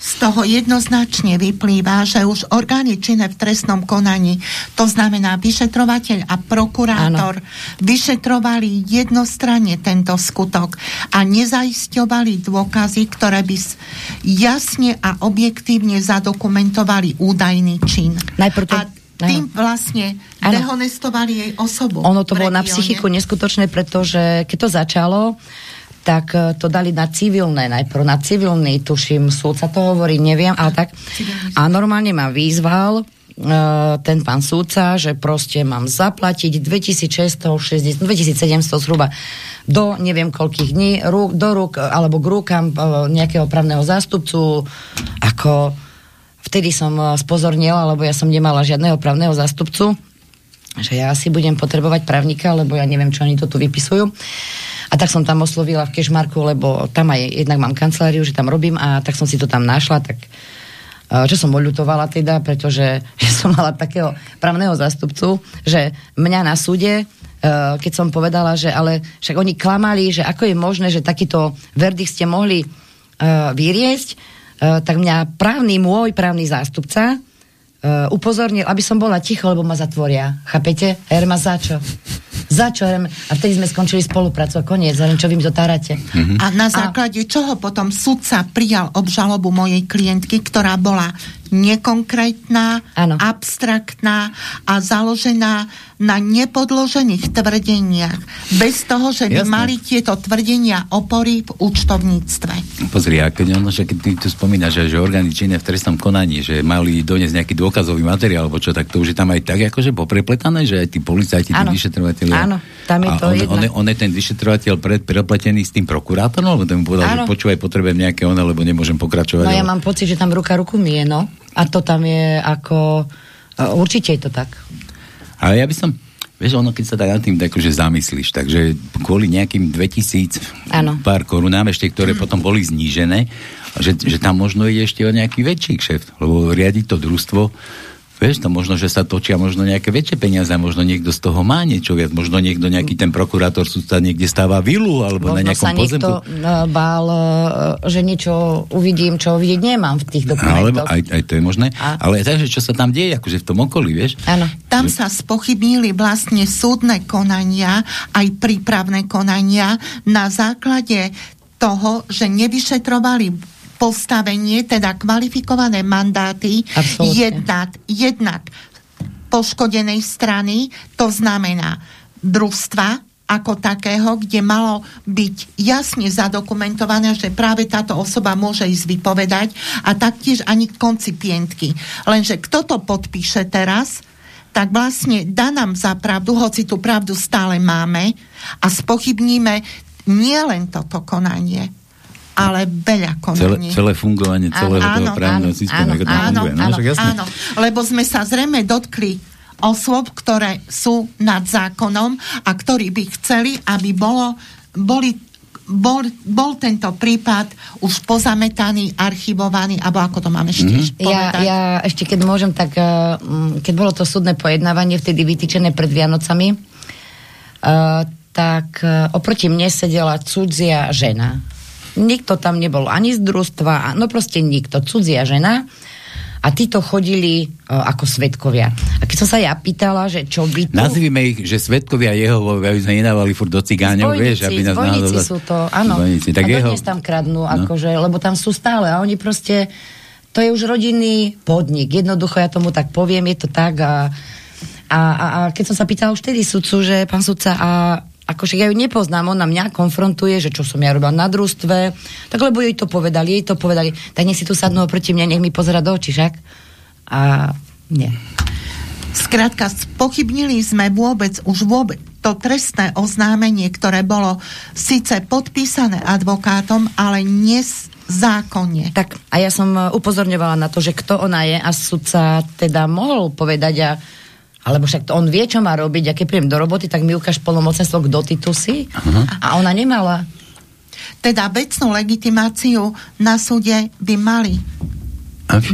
Z toho jednoznačne vyplýva, že už orgány činné v trestnom konaní, to znamená vyšetrovateľ a prokurátor, ano. vyšetrovali jednostranne tento skutok a nezaisťovali dôkazy, ktoré by jasne a objektívne zadokumentovali údajný čin. Najprv to... A tým vlastne ano. dehonestovali jej osobu. Ono to bolo na psychiku neskutočné, pretože keď to začalo, tak e, to dali na civilné, najprv na civilný, tuším, súd sa to hovorí, neviem, ale tak. A normálne ma vyzval uh, ten pán súdca, že proste mám zaplatiť 2660, 2700 zhruba do neviem koľkých dní, rú, do rúk, alebo k rúkam uh, nejakého právneho zástupcu, ako vtedy som spozornila, lebo ja som nemala žiadneho právneho zástupcu, že ja asi budem potrebovať právnika, lebo ja neviem, čo oni to tu vypisujú. A tak som tam oslovila v Kešmarku, lebo tam aj jednak mám kanceláriu, že tam robím a tak som si to tam našla, tak čo som oľutovala teda, pretože som mala takého právneho zástupcu, že mňa na súde keď som povedala, že ale však oni klamali, že ako je možné, že takýto verdikt ste mohli vyriesť, tak mňa právny, môj právny zástupca upozornil, aby som bola ticho, lebo ma zatvoria. Chápete? Herma, za čo? Za čo? A vtedy sme skončili spoluprácu a koniec, len čo vy mi dotárate. Mm-hmm. A na základe a... čoho potom sudca prijal obžalobu mojej klientky, ktorá bola nekonkrétna, ano. abstraktná a založená na nepodložených tvrdeniach, bez toho, že by Jasne. mali tieto tvrdenia opory v účtovníctve. Pozri, a keď, ono, že keď ty tu spomínaš, že, že orgány činné v trestnom konaní, že mali doniesť nejaký dôkazový materiál, alebo čo, tak to už je tam aj tak akože poprepletané, že aj tí policajti, tí vyšetrovateľi. Áno, tam je to on, on, on, je ten vyšetrovateľ pred, prepletený s tým prokurátorom, lebo ten mu povedal, áno. že počúvaj, potrebujem nejaké ono, lebo nemôžem pokračovať. No ja mám pocit, že tam ruka ruku mie, no. A to tam je ako... Určite je to tak. Ale ja by som... Vieš, ono, keď sa tak nad tým akože zamyslíš, takže kvôli nejakým 2000 ano. pár korunám ešte, ktoré mm. potom boli znížené, že, že tam možno ide ešte o nejaký väčší kšeft, lebo riadiť to družstvo Vieš, to možno, že sa točia možno nejaké väčšie peniaze, možno niekto z toho má niečo viac, možno niekto, nejaký ten prokurátor sa niekde stáva vilu, alebo možno na nejakom sa niekto pozemku. E, bál, e, že niečo uvidím, čo vidieť nemám v tých dokumentoch. Alebo aj, aj to je možné. A? Ale takže, čo sa tam deje, akože v tom okolí, vieš? Áno. Tam sa spochybnili vlastne súdne konania, aj prípravné konania na základe toho, že nevyšetrovali postavenie, teda kvalifikované mandáty jednak, jednak poškodenej strany, to znamená družstva, ako takého, kde malo byť jasne zadokumentované, že práve táto osoba môže ísť vypovedať a taktiež ani koncipientky. Lenže kto to podpíše teraz, tak vlastne dá nám za pravdu, hoci tú pravdu stále máme a spochybníme nielen toto konanie, ale veľa konaní. Celé, celé fungovanie celého áno, toho právneho systému. Áno, áno, funguje. No, áno, no, áno, lebo sme sa zrejme dotkli osôb, ktoré sú nad zákonom a ktorí by chceli, aby bolo, boli bol, bol tento prípad už pozametaný, archivovaný, alebo ako to máme ešte mm-hmm. ja, ja ešte, keď môžem, tak uh, keď bolo to súdne pojednávanie, vtedy vytýčené pred Vianocami, uh, tak uh, oproti mne sedela cudzia žena nikto tam nebol ani z družstva, no proste nikto, cudzia žena a títo chodili uh, ako svetkovia. A keď som sa ja pýtala, že čo by tu... Nazvime ich, že svetkovia jeho, aby sme nedávali furt do cigáňov, vieš, aby nás náhodou... sú to, áno. Zbojníci. Tak a jeho... tam kradnú, no. akože, lebo tam sú stále a oni proste... To je už rodinný podnik. Jednoducho ja tomu tak poviem, je to tak a a, a, a keď som sa pýtala už tedy sudcu, že pán sudca, a akože ja ju nepoznám, ona mňa konfrontuje, že čo som ja robila na družstve, tak lebo jej to povedali, jej to povedali, tak nech si tu sadnú proti mňa, nech mi pozera do očí, však? A nie. Skrátka, pochybnili sme vôbec, už vôbec to trestné oznámenie, ktoré bolo síce podpísané advokátom, ale nes zákonne. Tak a ja som upozorňovala na to, že kto ona je a sudca teda mohol povedať a alebo však to on vie, čo má robiť, a keď príjem do roboty, tak mi ukáž plnomocenstvo, kto ty tu si. Uh-huh. A ona nemala. Teda vecnú legitimáciu na súde by mali.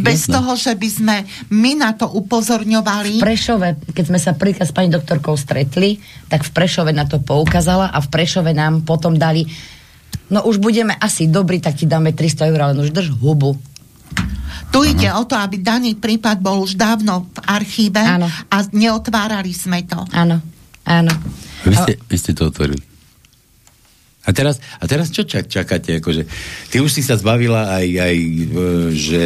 Bez toho, že by sme my na to upozorňovali. V Prešove, keď sme sa prvýkrát s pani doktorkou stretli, tak v Prešove na to poukázala a v Prešove nám potom dali no už budeme asi dobrí, tak ti dáme 300 eur, ale už drž hubu. Tu ano. ide o to, aby daný prípad bol už dávno v archíve ano. a neotvárali sme to. Áno, áno. Vy ste, vy ste to otvorili. A teraz, a teraz čo čak, čakáte? Akože, ty už si sa zbavila aj, aj e, že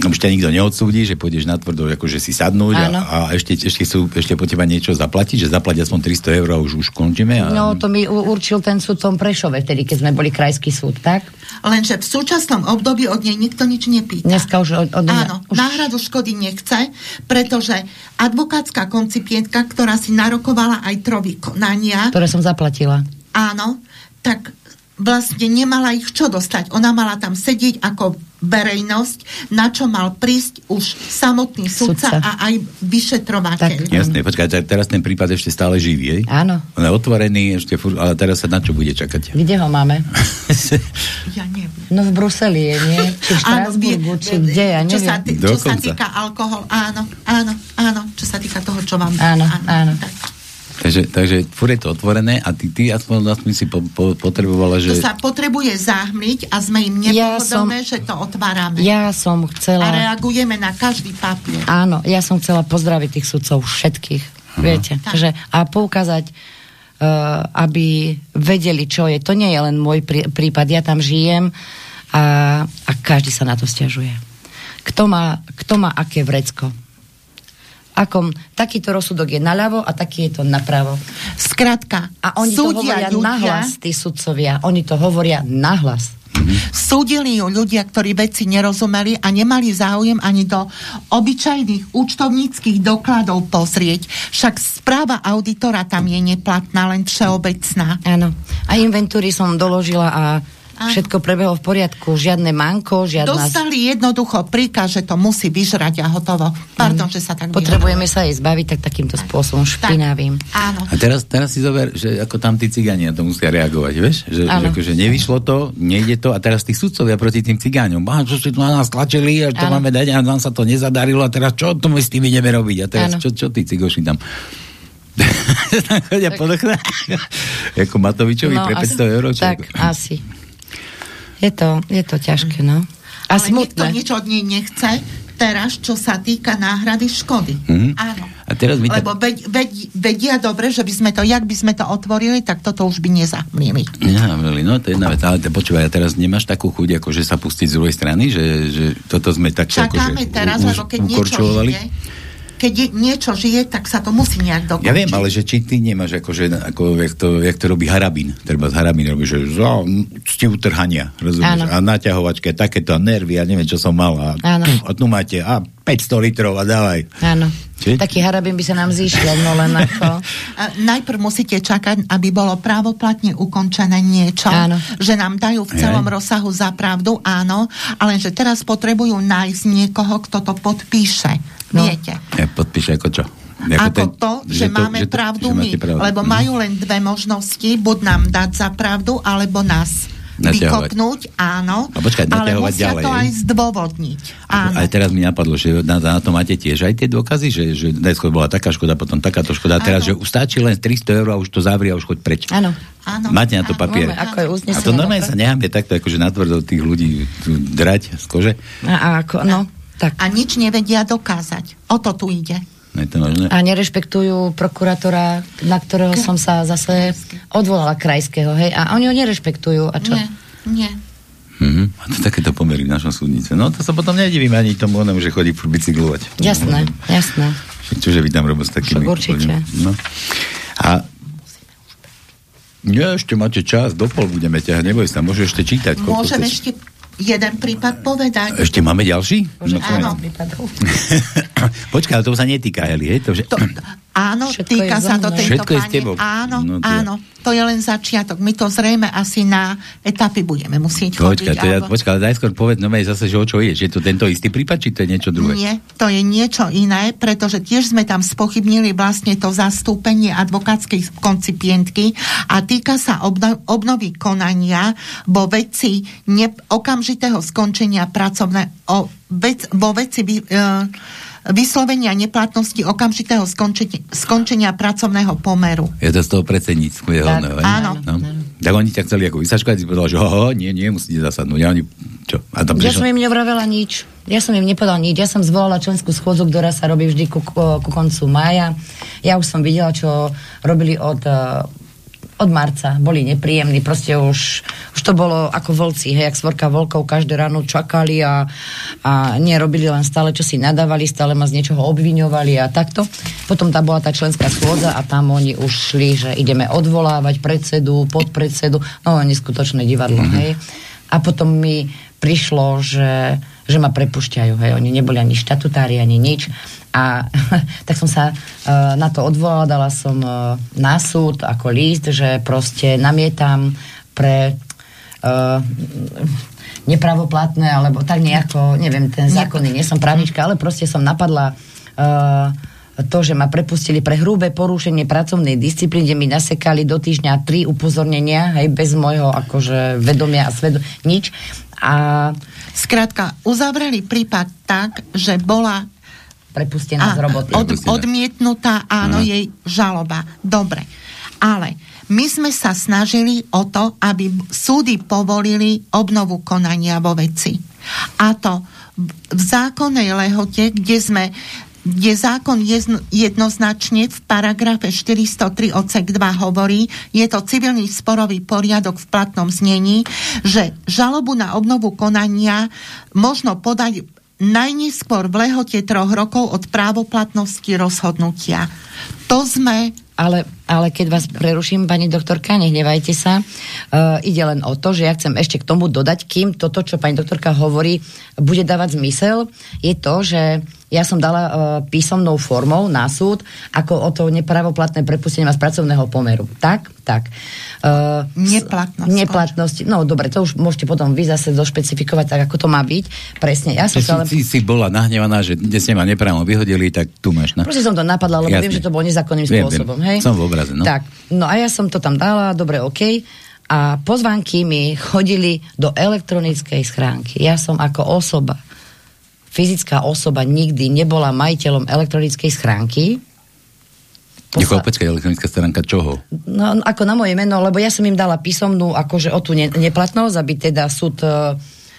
už ťa nikto neodsúdi, že pôjdeš na tvrdo, akože si sadnúť a, a ešte, ešte sú ešte po teba niečo zaplatiť, že zaplatia aspoň 300 eur a už, už končíme. A... No to mi určil ten súd tom Prešove, tedy keď sme boli krajský súd, tak? Lenže v súčasnom období od nej nikto nič nepýta. Dneska už od, od Áno, už... náhradu škody nechce, pretože advokátska koncipientka, ktorá si narokovala aj trovy konania... Ktoré som zaplatila. Áno, tak vlastne nemala ich čo dostať. Ona mala tam sedieť ako verejnosť, na čo mal prísť už samotný sudca, Sudca. a aj vyšetrovateľ. Jasné, počkaj, te- teraz ten prípad ešte stále živý, hej? Áno. On je otvorený, ešte furt, ale teraz sa na čo bude čakať? Kde ho máme? Ja neviem. No v Bruseli je, nie? Či v Štrasburgu, vie- či kde, ja čo sa, neviem. tý- čo sa týka alkohol, áno, áno, áno, čo sa týka toho, čo vám... Áno, áno. Tak. Takže, takže furt je to otvorené a ty, ty aspoň aspoň si po, po, potrebovala, To že... sa potrebuje zahmliť a sme im Ja nepohodlné, som- že to otvárame. Ja som A chcela... reagujeme na každý papier. Áno, ja som chcela pozdraviť tých sudcov všetkých, viete, Tak. že, a poukázať, uh, aby vedeli, čo je. To nie je len môj prí, prípad, ja tam žijem a, a každý sa na to stiažuje. Kto má, kto má aké vrecko? Akom, takýto rozsudok je naľavo a taký je to napravo. Skrátka, A oni to hovoria ľudia, nahlas, tí sudcovia. Oni to hovoria nahlas. súdili ju ľudia, ktorí veci nerozumeli a nemali záujem ani do obyčajných účtovníckých dokladov pozrieť. Však správa auditora tam je neplatná, len všeobecná. Áno. A inventúry som doložila a Áno. všetko prebehlo v poriadku. Žiadne manko, žiadna... Dostali jednoducho príkaz, že to musí vyžrať a hotovo. Pardon, že sa tak Potrebujeme sa jej zbaviť tak takýmto spôsobom špinavým. Tak, áno. A teraz, teraz si zober, že ako tam tí cigáni na to musia reagovať, vieš? Že, že Áno. akože nevyšlo to, nejde to a teraz tí sudcovia proti tým cigáňom. Á, čo tu na nás tlačili a to Áno. máme dať a nám sa to nezadarilo a teraz čo to my s tým ideme robiť? A teraz Áno. čo, čo tí cigoši tam? tam chodia po. Ako Matovičovi pre 500 asi- eur. Tak, asi. Je to, je to ťažké, no. A Ale nikto smutné. nič od nej nechce teraz, čo sa týka náhrady škody. Mhm. Áno. A teraz my tak- Lebo ved, ved, vedia dobre, že by sme to, jak by sme to otvorili, tak toto už by nezahmlili. Nehamreli, no to je jedna vec, ale te, počúvaj, a teraz nemáš takú chuť, akože sa pustiť z druhej strany, že, že toto sme tak Čakáme akože teraz, u- lebo keď niečo ide, keď je, niečo žije, tak sa to musí nejak dokončiť. Ja viem, ale že či ty nemáš akože, ako, jak to, jak to robí Harabín. Treba z Harabín robí, že za cti utrhania, rozumieš? Áno. A naťahovačke, takéto nervy, a neviem, čo som mal. A, Áno. a tu máte, a 500 litrov a dávaj. Áno. Či? Taký harabín by sa nám zišiel, no len ako... Najprv musíte čakať, aby bolo právoplatne ukončené niečo, Áno. že nám dajú v celom Hej. rozsahu za pravdu, áno, ale že teraz potrebujú nájsť niekoho, kto to podpíše. No. Viete? Ja podpíše ako čo? Ako to, že, máme to- pravdu že my. pravdu. Lebo Mhm. majú len dve možnosti, buď nám dať za pravdu, alebo nás Naťahovať. vykopnúť, áno. A počkaj, ale musia ďalej, to aj zdôvodniť. Áno. Aj teraz mi napadlo, že na, na to máte tiež aj tie dôkazy, že, že najskôr bola taká škoda, potom takáto škoda, a teraz, že Áno. stačí len 300 eur a už to zavrie a už choď preč. Áno. Áno. Máte na to Áno. papier. Máme, ako je A uznesenie. to normálne sa neháme takto, akože natvrdo tých ľudí drať z kože. A, a ako, no, tak. A nič nevedia dokázať. O to tu ide. No. A nerešpektujú prokurátora, na ktorého som sa zase odvolala krajského, hej? A oni ho nerešpektujú. A čo? Nie, nie. Mhm. A to takéto pomery v našom súdnice. No to sa potom nedivím ani tomu onemu, že chodí furt bicyklovať. Jasné, jasné. Však Čože vy tam robíte s takými... Však určite. No. A nie, ešte máte čas, do pol budeme ťahať, neboj sa, môžeš ešte čítať. Môžem ešte jeden prípad povedať. Ešte máme ďalší? Môže, áno. Počkaj, ale to sa netýka Heli, hej? To, že... To, áno, Všetko týka je sa to tejto Všetko je s pani. tebou. Áno, No, to- áno. To je len začiatok. My to zrejme asi na etapy budeme musieť Počkaj, chodiť. to ja, alebo- počkaj, ale najskôr povedz no zase, že o čo ide. Či je to tento istý prípad, či to je niečo druhé? Nie, to je niečo iné, pretože tiež sme tam spochybnili vlastne to zastúpenie advokátskej koncipientky a týka sa obno- obnovy konania vo veci ne- okamžitého skončenia pracovné, o, vec, vo veci vy, e, vyslovenia neplatnosti okamžitého skončenia, skončenia pracovného pomeru. Je to z toho predsedníckého. Tak, áno. No. Tak oni ťa chceli ako vysačkovať, si povedal, že ho, nie, nie, musíte zasadnúť. A oni, čo? A tam Ja som im nevravela nič. Ja som im nepovedala nič. Ja som zvolala členskú schôdzu, ktorá sa robí vždy ku, ku koncu mája. Ja už som videla, čo robili od, eh, od marca. Boli nepríjemní. Proste už, už to bolo ako vlci. Hej, jak svorka volkov. Každé ráno čakali a, a nerobili len stále, čo si nadávali, stále ma z niečoho obviňovali a takto. Potom tam bola tá členská schôdza a tam oni už šli, že ideme odvolávať predsedu, podpredsedu. No, neskutočné divadlo, mm-hmm. hej. A potom mi prišlo, že, že ma prepušťajú. Hej. Oni neboli ani štatutári, ani nič. A tak som sa uh, na to odvolala, dala som uh, na súd ako list, že proste namietam pre uh, nepravoplatné, alebo tak nejako, neviem, ten zákonný, nie som právnička, ale proste som napadla uh, to, že ma prepustili pre hrubé porušenie pracovnej disciplíny, kde mi nasekali do týždňa tri upozornenia, hej, bez môjho akože vedomia a svedomia, nič. A... Skrátka, uzavreli prípad tak, že bola prepustená a, z roboty. Od, odmietnutá, áno, Aha. jej žaloba. Dobre. Ale my sme sa snažili o to, aby súdy povolili obnovu konania vo veci. A to v zákonnej lehote, kde sme kde zákon jednoznačne v paragrafe 403 odsek 2 hovorí, je to civilný sporový poriadok v platnom znení, že žalobu na obnovu konania možno podať najneskôr v lehote troch rokov od právoplatnosti rozhodnutia. To sme ale, ale keď vás preruším, pani doktorka, nehnevajte sa. Uh, ide len o to, že ja chcem ešte k tomu dodať, kým toto, čo pani doktorka hovorí, bude dávať zmysel, je to, že ja som dala uh, písomnou formou na súd, ako o to nepravoplatné prepustenie ma z pracovného pomeru. Tak? Tak. Uh, neplatnosť. Neplatnosť. No dobre, to už môžete potom vy zase došpecifikovať tak, ako to má byť. Presne. Ja som si, ale... si, si bola nahnevaná, že dnes ma neprávno vyhodili, tak tu máš. No? Proste som to napadla, lebo Jasne. viem, že to bolo nezákonným viem, spôsobom. Viem. Hej? Som v obraze, no. Tak. No a ja som to tam dala, dobre, OK a pozvánky mi chodili do elektronickej schránky. Ja som ako osoba fyzická osoba nikdy nebola majiteľom elektronickej schránky. Posla... počkaj, elektronická stránka čoho? No, ako na moje meno, lebo ja som im dala písomnú akože o tú ne- neplatnosť, aby teda súd uh,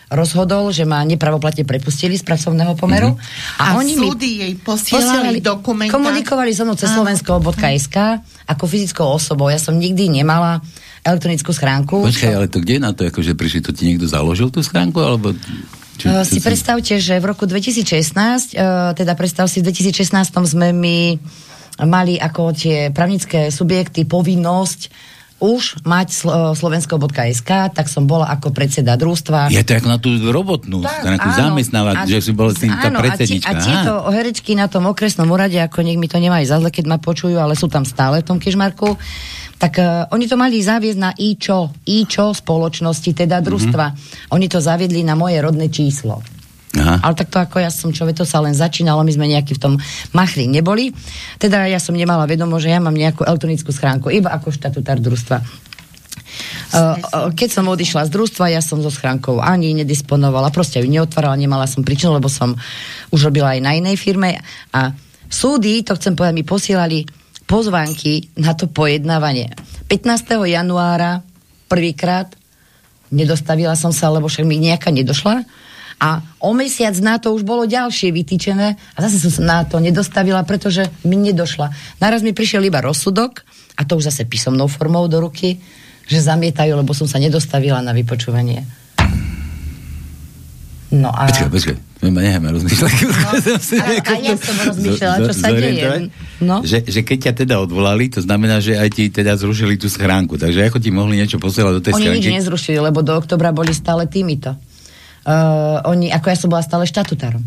rozhodol, že ma nepravoplatne prepustili z pracovného pomeru. Mm-hmm. A, a oni súdy mi jej posielali, posielali dokumenty. Komunikovali so mnou cez slovensko.sk ako fyzickou osobou. Ja som nikdy nemala elektronickú schránku. Počkaj, ale to kde na to, akože prišli, to ti niekto založil tú schránku, alebo... Či, uh, si predstavte, že v roku 2016, uh, teda predstav si, v 2016 sme my mali ako tie právnické subjekty povinnosť už mať slo, slovensko.sk, tak som bola ako predseda družstva. Je to ako na tú robotnú, tak, na tú zamestnávať, že si bola s tým tá predsednička. A, ti, a tieto herečky na tom okresnom úrade, ako nech mi to nemajú za zle, keď ma počujú, ale sú tam stále v tom kežmarku, tak uh, oni to mali zaviesť na IČO, IČO spoločnosti, teda družstva. Mm-hmm. Oni to zaviedli na moje rodné číslo. Aha. Ale takto ako ja som človek, to sa len začínalo, my sme nejaký v tom machri neboli. Teda ja som nemala vedomo, že ja mám nejakú elektronickú schránku, iba ako štatutár družstva. Uh, keď som odišla z družstva, ja som so schránkou ani nedisponovala, proste ju neotvárala, nemala som príčinu, lebo som už robila aj na inej firme a súdy, to chcem povedať, mi posielali pozvánky na to pojednávanie. 15. januára prvýkrát nedostavila som sa, lebo však mi nejaká nedošla. A o mesiac na to už bolo ďalšie vytýčené a zase som sa na to nedostavila, pretože mi nedošla. Naraz mi prišiel iba rozsudok a to už zase písomnou formou do ruky, že zamietajú, lebo som sa nedostavila na vypočúvanie. No a... Počkaj, počkaj, my necháme rozmýšľať. No, a, a ja som rozmýšľala, čo sa deje. No? Že, že keď ťa teda odvolali, to znamená, že aj ti teda zrušili tú schránku. Takže ako ti mohli niečo posielať do tej Oni schránky? Oni nič nezrušili, lebo do oktobra boli stále týmito. Uh, oni, ako ja som bola stále štatutárom.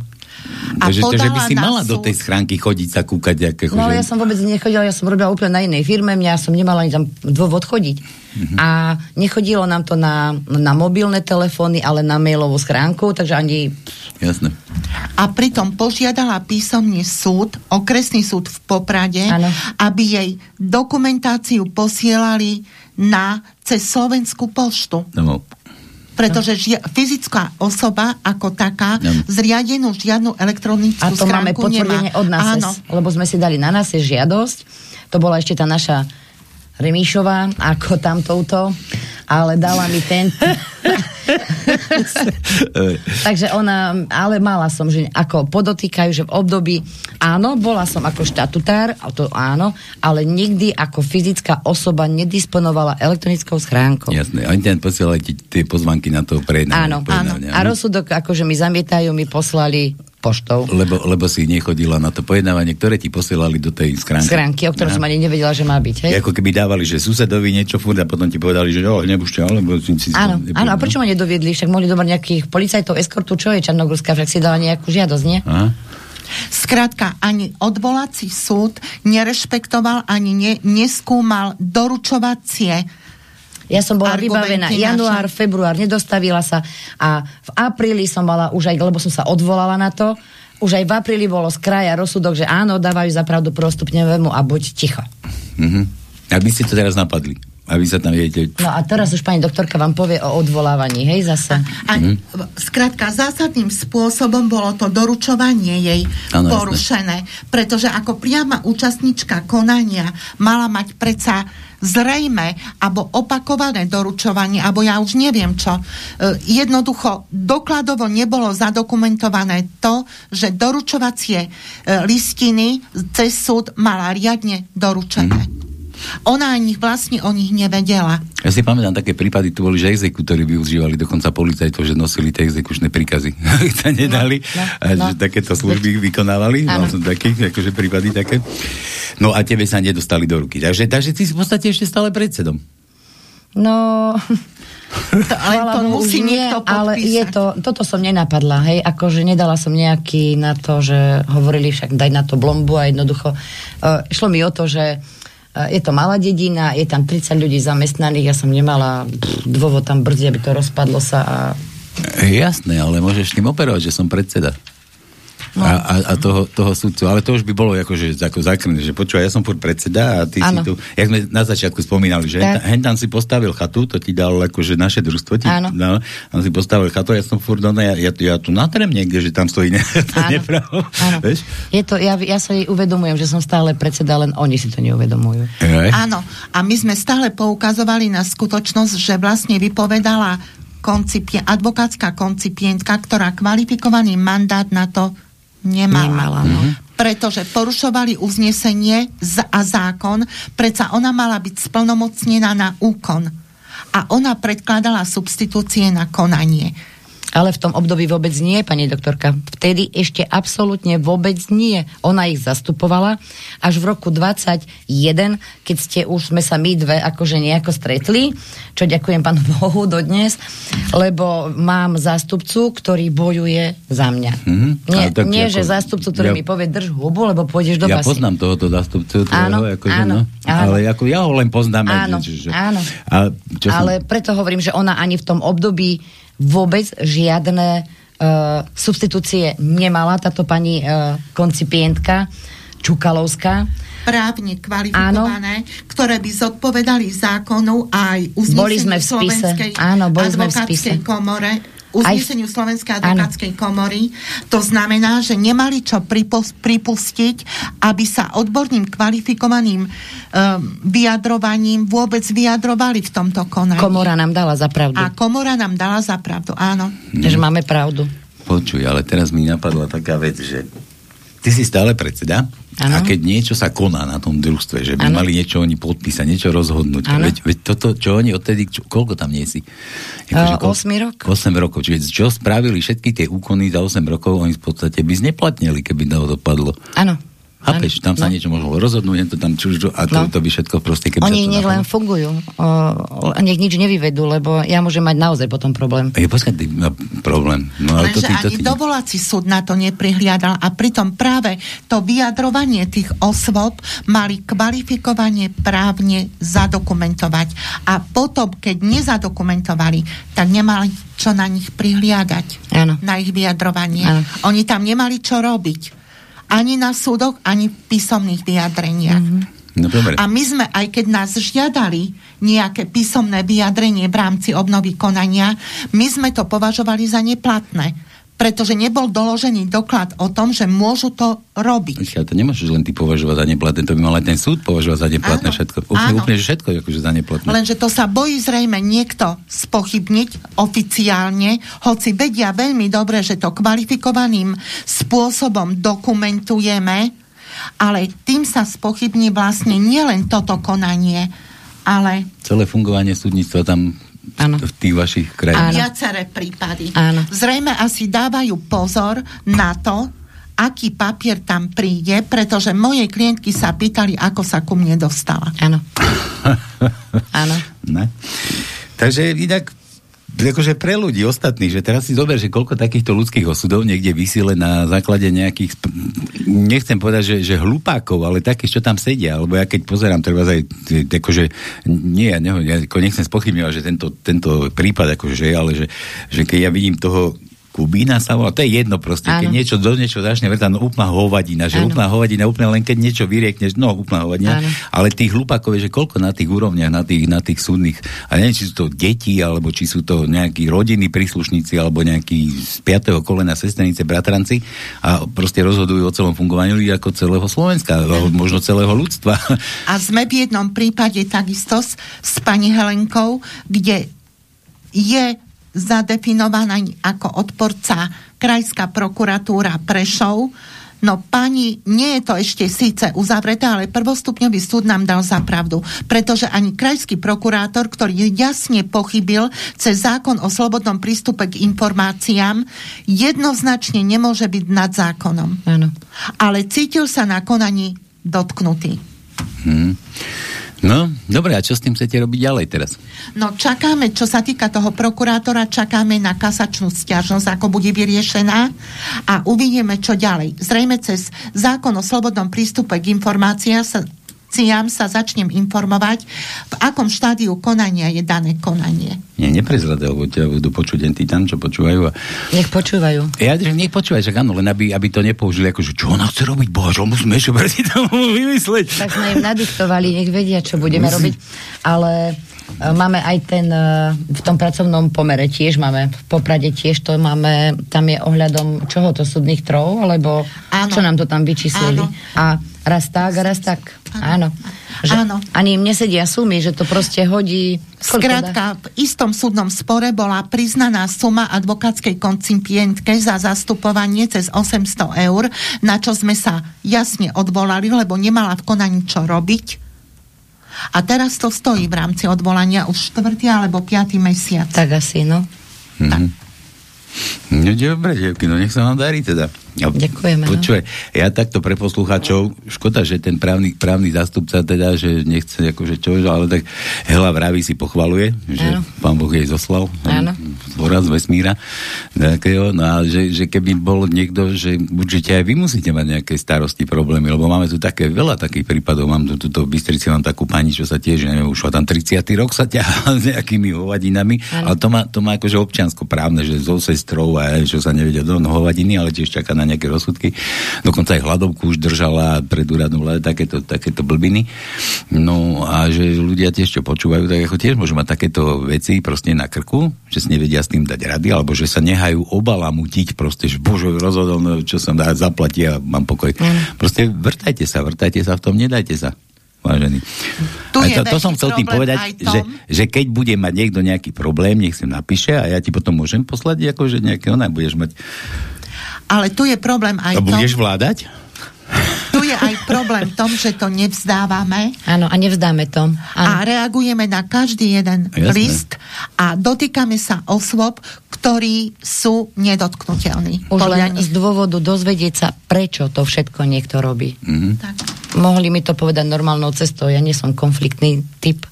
A takže, takže by si mala súd... do tej schránky chodiť sa kúkať. Ako, no ale ja som vôbec nechodila, ja som robila úplne na inej firme, mňa som nemala ani tam dôvod chodiť. Mm-hmm. A nechodilo nám to na, na mobilné telefóny, ale na mailovú schránku, takže ani... Jasné. A pritom požiadala písomne súd, okresný súd v Poprade, ano. aby jej dokumentáciu posielali na cez Slovenskú poštu. No, pretože žia, fyzická osoba ako taká no. zriadenú žiadnu elektronickú A to máme potvrdenie od nás, Áno. lebo sme si dali na nás žiadosť. To bola ešte tá naša Remíšová, ako tam touto, ale dala mi ten... Takže ona, ale mala som, že ako podotýkajú, že v období, áno, bola som ako štatutár, to áno, ale nikdy ako fyzická osoba nedisponovala elektronickou schránkou. Jasné, oni ten posielali tie pozvanky na to prejednávanie. Áno, áno. A rozsudok, akože mi zamietajú, mi poslali poštou. Lebo, lebo si nechodila na to pojednávanie, ktoré ti posielali do tej schránky. Schránky, o ktorom som ani nevedela, že má byť. Hej? Ako keby dávali, že susedovi niečo furt a potom ti povedali, že jo, nebúšte, alebo si, si Áno, áno, a prečo ma nedoviedli? Však mohli domať nejakých policajtov, eskortu, čo je Čarnogorská, však si dala nejakú žiadosť, nie? Aha. Skrátka, ani odvolací súd nerešpektoval, ani ne, neskúmal doručovacie Ja som bola vybavená január, február, nedostavila sa a v apríli som mala už aj, lebo som sa odvolala na to, už aj v apríli bolo z kraja rozsudok, že áno, dávajú za pravdu prvostupňovému a buď ticho. Mhm. A vy ste to teraz napadli. A vy sa tam viete... No a teraz už pani doktorka vám povie o odvolávaní, hej, zase. A Mhm. skrátka, zásadným spôsobom bolo to doručovanie jej jasné. porušené, pretože ako priama účastnička konania mala mať predsa zrejme alebo opakované doručovanie, alebo ja už neviem čo. E, Jednoducho dokladovo nebolo zadokumentované to, že doručovacie e, listiny cez súd mala riadne doručené. Mhm. Ona ani vlastne o nich nevedela. Ja si pamätám také prípady, tu boli, že exekútori využívali dokonca policajtov, že nosili tie exekučné príkazy. sa nedali. No, no, a no. že takéto služby vykonávali. Mal som taký, akože prípady také. No a tebe sa nedostali do ruky. Takže, takže ty si v podstate ešte stále predsedom. No, To, ale to musí nie, niekto ale podpísať. je to, toto som nenapadla, hej, akože nedala som nejaký na to, že hovorili však daj na to blombu a jednoducho uh, šlo mi o to, že uh, je to malá dedina, je tam 30 ľudí zamestnaných, ja som nemala pff, dôvod tam brzdiť, aby to rozpadlo sa a Jasné, ale môžeš tým operovať, že som predseda. No. A, a, a toho, toho sudcu, ale to už by bolo akože ako zakrné, že počúvaj, ja som furt predseda a ty Áno. si tu, jak sme na začiatku spomínali, že Tak. hen tam si postavil chatu, to ti dal akože naše družstvo, ti Áno. dal, on si postavil chatu, ja som furt, no, ja, ja, ja tu natrem niekde, že tam stojí ne, to nepravo, vieš? Je to, ja, ja sa jej uvedomujem, že som stále predseda, len oni si to neuvedomujú. Hej. Áno, a my sme stále poukazovali na skutočnosť, že vlastne vypovedala koncipie, advokátska koncipientka, ktorá kvalifikovaný mandát na to nemala. Nemala, no. Pretože porušovali uznesenie a zákon, predsa ona mala byť splnomocnená na úkon. A ona predkladala substitúcie na konanie. Ale v tom období vôbec nie, pani doktorka. Vtedy ešte absolútne vôbec nie. Ona ich zastupovala až v roku 21, keď ste už sme sa my dve akože nejako stretli, čo ďakujem pánu Bohu dodnes, lebo mám zástupcu, ktorý bojuje za mňa. Mhm. Nie, tak nie ako- že zástupcu, ktorý ja- mi povie drž hubu, lebo pôjdeš do Ja basy. poznám tohoto zástupcu, Áno, tvojho, akože, áno, no. áno. ale ako ja ho len poznám. Áno, že, že, áno. A čo som, Ale preto hovorím, že ona ani v tom období vôbec žiadne uh, substitúcie nemala, táto pani uh, koncipientka Čukalovská. právne kvalifikované, ktoré by zodpovedali zákonu aj uzneseniu Boli sme v spise. Slovenskej Áno, boli sme v spise. komore Aj- uzneseniu Slovenskej advokátskej komory. To znamená, že nemali čo pripus- pripustiť, aby sa odborným kvalifikovaným um, vyjadrovaním vôbec vyjadrovali v tomto konaní. Komora nám dala za pravdu. A komora nám dala za pravdu, áno. Takže máme pravdu. Počuj, ale teraz mi napadla taká vec, že ty si stále predseda Áno. a keď niečo sa koná na tom družstve, že by Áno. mali niečo oni podpísať, niečo rozhodnúť. Veď, veď toto, čo oni odtedy, čo, koľko tam nie si? A, koľko- osmi rok. 8 rokov. Čiže čo spravili všetky tie úkony za 8 rokov, oni v podstate by zneplatnili, keby to dopadlo. Áno. Chápeš, tam sa No. niečo mohlo rozhodnúť, to tam čužo, a to, No. to by všetko proste, keby Oni to nech len fungujú. O, nech nič nevyvedú, lebo ja môžem mať naozaj potom problém. Je, počkaj, ty problém. No, ale to Lenže ty, to ani ty, dovolací súd na to neprihliadal a pritom práve to vyjadrovanie tých osôb mali kvalifikovanie právne zadokumentovať. A potom, keď nezadokumentovali, tak nemali čo na nich prihliadať. Áno. Na ich vyjadrovanie. Áno. Oni tam nemali čo robiť. Ani na súdoch, ani v písomných vyjadreniach. No dobre. A my sme, aj keď nás žiadali nejaké písomné vyjadrenie v rámci obnovy konania, my sme to považovali za neplatné, pretože nebol doložený doklad o tom, že môžu to robiť. Počkaj, to nemôžeš len ty považovať za neplatné, to by mal aj ten súd považovať za neplatné Áno, všetko. Úplne, áno. úplne všetko akože za neplatné. Lenže to sa bojí zrejme niekto spochybniť oficiálne, hoci vedia veľmi dobre, že to kvalifikovaným spôsobom dokumentujeme, ale tým sa spochybní vlastne nielen toto konanie, ale Celé fungovanie súdnictva tam Áno. v tých vašich krajinách. viaceré prípady. Áno. Zrejme asi dávajú pozor na to, aký papier tam príde, pretože mojej klientky sa pýtali, ako sa ku mne dostala. Áno. Áno. Ne? Takže inak akože pre ľudí ostatných, že teraz si zober, že koľko takýchto ľudských osudov niekde vysíle na základe nejakých, nechcem povedať, že, že hlupákov, ale takých, čo tam sedia, alebo ja keď pozerám, treba aj, akože, nie, ja, ne, ja nechcem spochybňovať, že tento, tento prípad, akože, ale že, že keď ja vidím toho Kubína sa volá, to je jedno proste, ano. keď niečo do niečo začne vrtať, no úplná hovadina, že ano. úplná hovadina, úplne len keď niečo vyriekneš, no úplná hovadina, ano. ale tých hlupakov je, že koľko na tých úrovniach, na tých, na tých súdnych, a neviem, či sú to deti, alebo či sú to nejakí rodinní príslušníci, alebo nejakí z piatého kolena sestrenice, bratranci a proste rozhodujú o celom fungovaní ľudí ako celého Slovenska, ano. možno celého ľudstva. A sme v jednom prípade takisto s, s pani Helenkou, kde je zadefinovaný ako odporca Krajská prokuratúra Prešov. No pani, nie je to ešte síce uzavreté, ale prvostupňový súd nám dal za pravdu, pretože ani krajský prokurátor, ktorý jasne pochybil cez zákon o slobodnom prístupe k informáciám, jednoznačne nemôže byť nad zákonom. Áno. Ale cítil sa na konaní dotknutý. Hmm. No, dobre, a čo s tým chcete robiť ďalej teraz? No, čakáme, čo sa týka toho prokurátora, čakáme na kasačnú stiažnosť, ako bude vyriešená a uvidíme, čo ďalej. Zrejme cez zákon o slobodnom prístupe k informáciám sa, ciam sa začnem informovať, v akom štádiu konania je dané konanie. Nie, neprezradé, lebo ťa budú počuť len tí tam, čo počúvajú. A... Nech počúvajú. Ja, že nech počúvajú, že áno, len aby, aby to nepoužili ako, že čo ona chce robiť, bože, musíme ešte proti tomu vymysleť. Tak sme im nadiktovali, nech vedia, čo budeme Musím. robiť, ale máme aj ten, e, v tom pracovnom pomere tiež máme, v Poprade tiež to máme, tam je ohľadom čoho to súdnych trov, alebo áno. čo nám to tam vyčíslili. Áno. A raz tak, a raz tak. Áno. Že Áno. Ani im nesedia sumy, že to proste hodí... Skrátka, v istom súdnom spore bola priznaná suma advokátskej koncipientke za zastupovanie cez 800 eur, na čo sme sa jasne odvolali, lebo nemala v konaní čo robiť. A teraz to stojí v rámci odvolania už 4. alebo 5. mesiac. Tak asi, no. Mm-hmm. Tak. No, dobre, devky, no nech sa vám darí teda. Ďakujeme. No. Počuj, ja takto pre poslucháčov, škoda, že ten právny, právny zástupca teda, že nechce akože čo, ale tak Hela vraví si pochvaluje, že ano. pán Boh jej zoslal. Áno. Poraz vesmíra. Takého, no a že, že keby bol niekto, že určite aj vy musíte mať nejaké starosti, problémy, lebo máme tu také veľa takých prípadov. Mám tu túto Bystrici, mám takú pani, čo sa tiež, neviem, už tam 30. rok sa ťahá s nejakými hovadinami, ano. ale to má, to má akože občiansko právne, že so sestrou a čo sa nevedia do hovadiny, ale tiež čaká na nejaké rozsudky. Dokonca aj hladovku už držala pred úradom vlády, takéto, takéto blbiny. No a že ľudia tiež čo počúvajú, tak ako tiež môžu mať takéto veci proste na krku, že si nevedia s tým dať rady, alebo že sa nehajú obalamutiť proste, že bože, rozhodol, no, čo som dá, zaplatí a mám pokoj. Mm. Proste vrtajte sa, vrtajte sa v tom, nedajte sa vážený. Tu to, to som chcel tým povedať, že, že keď bude mať niekto nejaký problém, nech si napíše a ja ti potom môžem poslať, akože nejaké ona budeš mať ale tu je problém aj to... budeš vládať? Tu je aj problém v tom, že to nevzdávame. Áno, a nevzdáme to. Áno. A reagujeme na každý jeden Jasné. list a dotýkame sa osôb, ktorí sú nedotknutelní. Už len z dôvodu dozvedieť sa, prečo to všetko niekto robí. Mm-hmm. Tak. Mohli mi to povedať normálnou cestou, ja nie som konfliktný typ.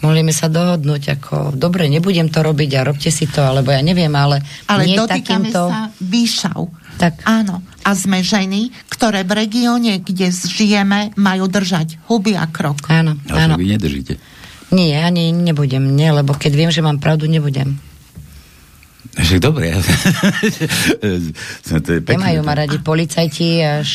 Sme sa dohodnúť, ako dobre, nebudem to robiť a robte si to, alebo ja neviem, ale, ale nie dotýkame takýmto... sa výšav. Tak. Áno. A sme ženy, ktoré v regióne, kde žijeme, majú držať huby a krok. Áno. Ale áno. vy nedržíte. Nie, ani nebudem, nie, lebo keď viem, že mám pravdu, nebudem. Však dobre. to je pekné. Nemajú ma radi policajti až...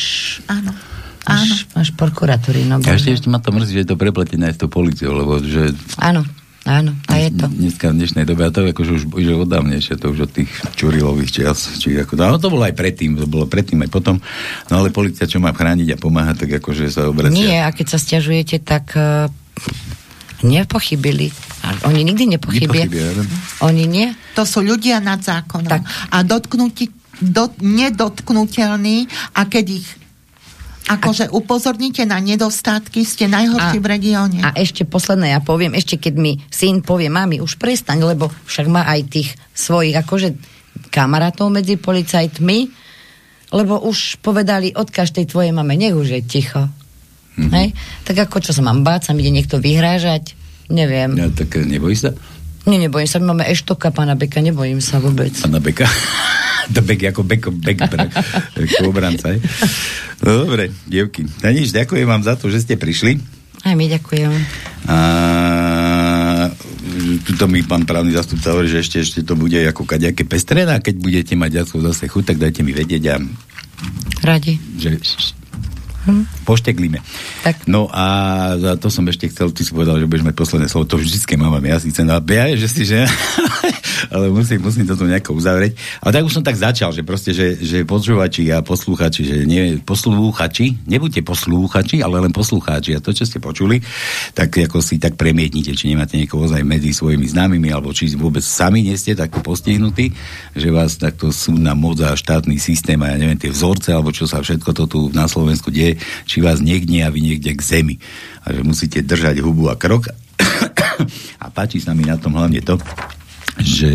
Áno Až, až prokuratúry. No, ja ešte, ešte ma to mrzí, že je to prepletené aj s tou policiou, lebo že... Áno, áno, a je to. Dneska v dnešnej dobe, a to akože už že oddávnejšie, to už od tých čurilových čias, či ako, no to bolo aj predtým, to bolo predtým aj potom, no ale policia, čo má chrániť a pomáhať, tak akože sa obracia. Nie, a keď sa stiažujete, tak uh, nepochybili. Oni nikdy nepochybia. Oni nie. To sú ľudia nad zákonom. Tak. A dotknutí, do, nedotknutelní a keď ich Akože upozorníte na nedostatky, ste najhorší a, v regióne. A ešte posledné, ja poviem, ešte keď mi syn povie, mami, už prestaň, lebo však má aj tých svojich akože kamarátov medzi policajtmi, lebo už povedali od každej tvojej mame, nech už je ticho. Mm-hmm. Hej? Tak ako čo sa mám báť, sa mi ide niekto vyhrážať? Neviem. Ja, tak neboj sa. Nie, nebojím sa, my máme Eštoka, pána Beka, nebojím sa vôbec. Pána Beka? to bek ako beko, bek, ako obranca. No, dobre, dievky. Na nič, ďakujem vám za to, že ste prišli. Aj my ďakujem. A tuto mi pán právny zastupca hovorí, že ešte, ešte to bude ako kaďaké pestrené a keď budete mať ďalšou zase chuť, tak dajte mi vedieť a Radi. Že, hm? Pošteklíme. Tak. No a to som ešte chcel, ty si povedal, že budeš mať posledné slovo, to vždycky mám ja síce, no a ja, že si, že ale musím, musím toto nejako uzavrieť. Ale tak už som tak začal, že proste, že, že počúvači a poslúchači, že nie poslúchači, nebuďte poslúchači, ale len poslucháči. A to, čo ste počuli, tak ako si tak premietnite, či nemáte niekoho ozaj medzi svojimi známymi, alebo či vôbec sami nie ste takto postihnutí, že vás takto sú na moc a štátny systém a ja neviem, tie vzorce, alebo čo sa všetko to tu na Slovensku deje, či vás niekde a vy niekde k zemi. A že musíte držať hubu a krok. a páči sa mi na tom hlavne to, že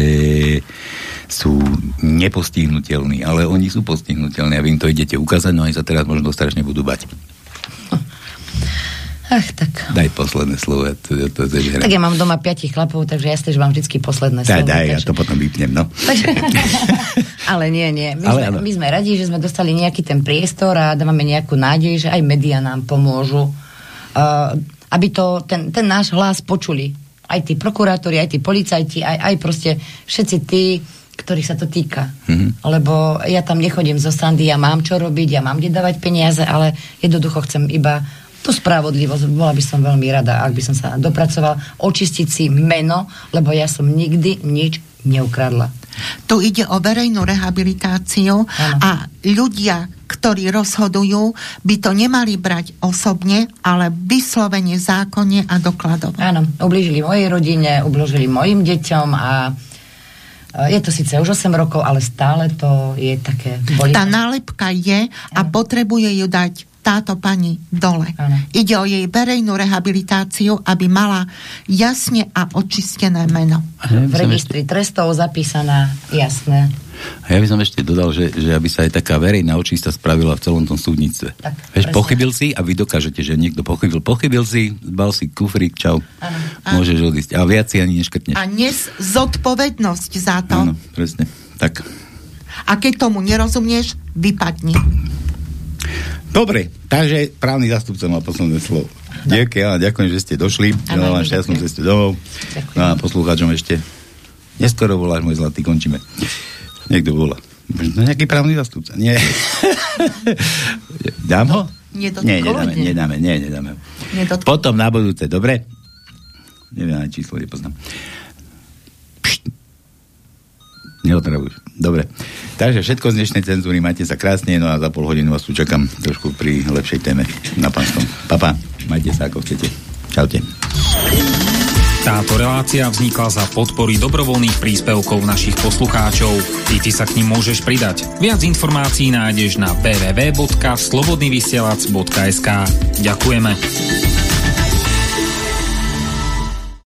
sú nepostihnutelní, ale oni sú postihnutelní a vy im to idete ukázať, no aj sa teraz možno strašne budú bať. Ach, tak. Daj posledné slovo. To, to, to, to, tak ja mám doma piatich chlapov, takže ja že mám vždy posledné slovo. Daj, daj, ja to potom vypnem, no. ale nie, nie. My, ale, sme, my sme radi, že sme dostali nejaký ten priestor a dávame nejakú nádej, že aj médiá nám pomôžu, uh, aby to, ten, ten náš hlas počuli. Aj tí prokurátori, aj tí policajti, aj, aj proste všetci tí, ktorých sa to týka. Mm-hmm. Lebo ja tam nechodím zo Sandy, ja mám čo robiť, ja mám kde dávať peniaze, ale jednoducho chcem iba tú spravodlivosť. Bola by som veľmi rada, ak by som sa dopracoval očistiť si meno, lebo ja som nikdy nič neukradla. Tu ide o verejnú rehabilitáciu ano. a ľudia, ktorí rozhodujú, by to nemali brať osobne, ale vyslovene zákonne a dokladovo. Áno, ubližili mojej rodine, ubližili mojim deťom a je to síce už 8 rokov, ale stále to je také... Bolí. Tá nálepka je a potrebuje ju dať táto pani dole. Ano. Ide o jej verejnú rehabilitáciu, aby mala jasne a očistené meno. V registri trestov zapísaná, jasné. A ja by som ešte dodal, že, že aby sa aj taká verejná očista spravila v celom tom súdnictve. Tak, Veš, pochybil si a vy dokážete, že niekto pochybil. Pochybil si, zbal si kufrík, čau. Ano. Môžeš odísť. A viac si ani neškrtneš. A nes zodpovednosť za to. Áno, presne. Tak. A keď tomu nerozumieš, vypadni. Dobre, takže právny zastupca má posledné slovo. No. Ďakujem, ďakujem, že ste došli. Želám vám šťastnú cestu domov. Ďakujem. No a poslúchačom ešte. Neskoro voláš, môj zlatý, končíme. Niekto volá. Možno nejaký právny zastupca. Nie. Dám ho? Nie, nedáme, nedáme, nie, nedáme. Potom na budúce, dobre? Neviem, aj číslo nepoznám. Neotravuj. Dobre. Takže všetko z dnešnej cenzúry. Majte sa krásne, no a za pol hodinu vás tu čakám trošku pri lepšej téme na pánskom. Papa, majte sa ako chcete. Čaute. Táto relácia vznikla za podpory dobrovoľných príspevkov našich poslucháčov. I ty sa k ním môžeš pridať. Viac informácií nájdeš na www.slobodnyvysielac.sk Ďakujeme.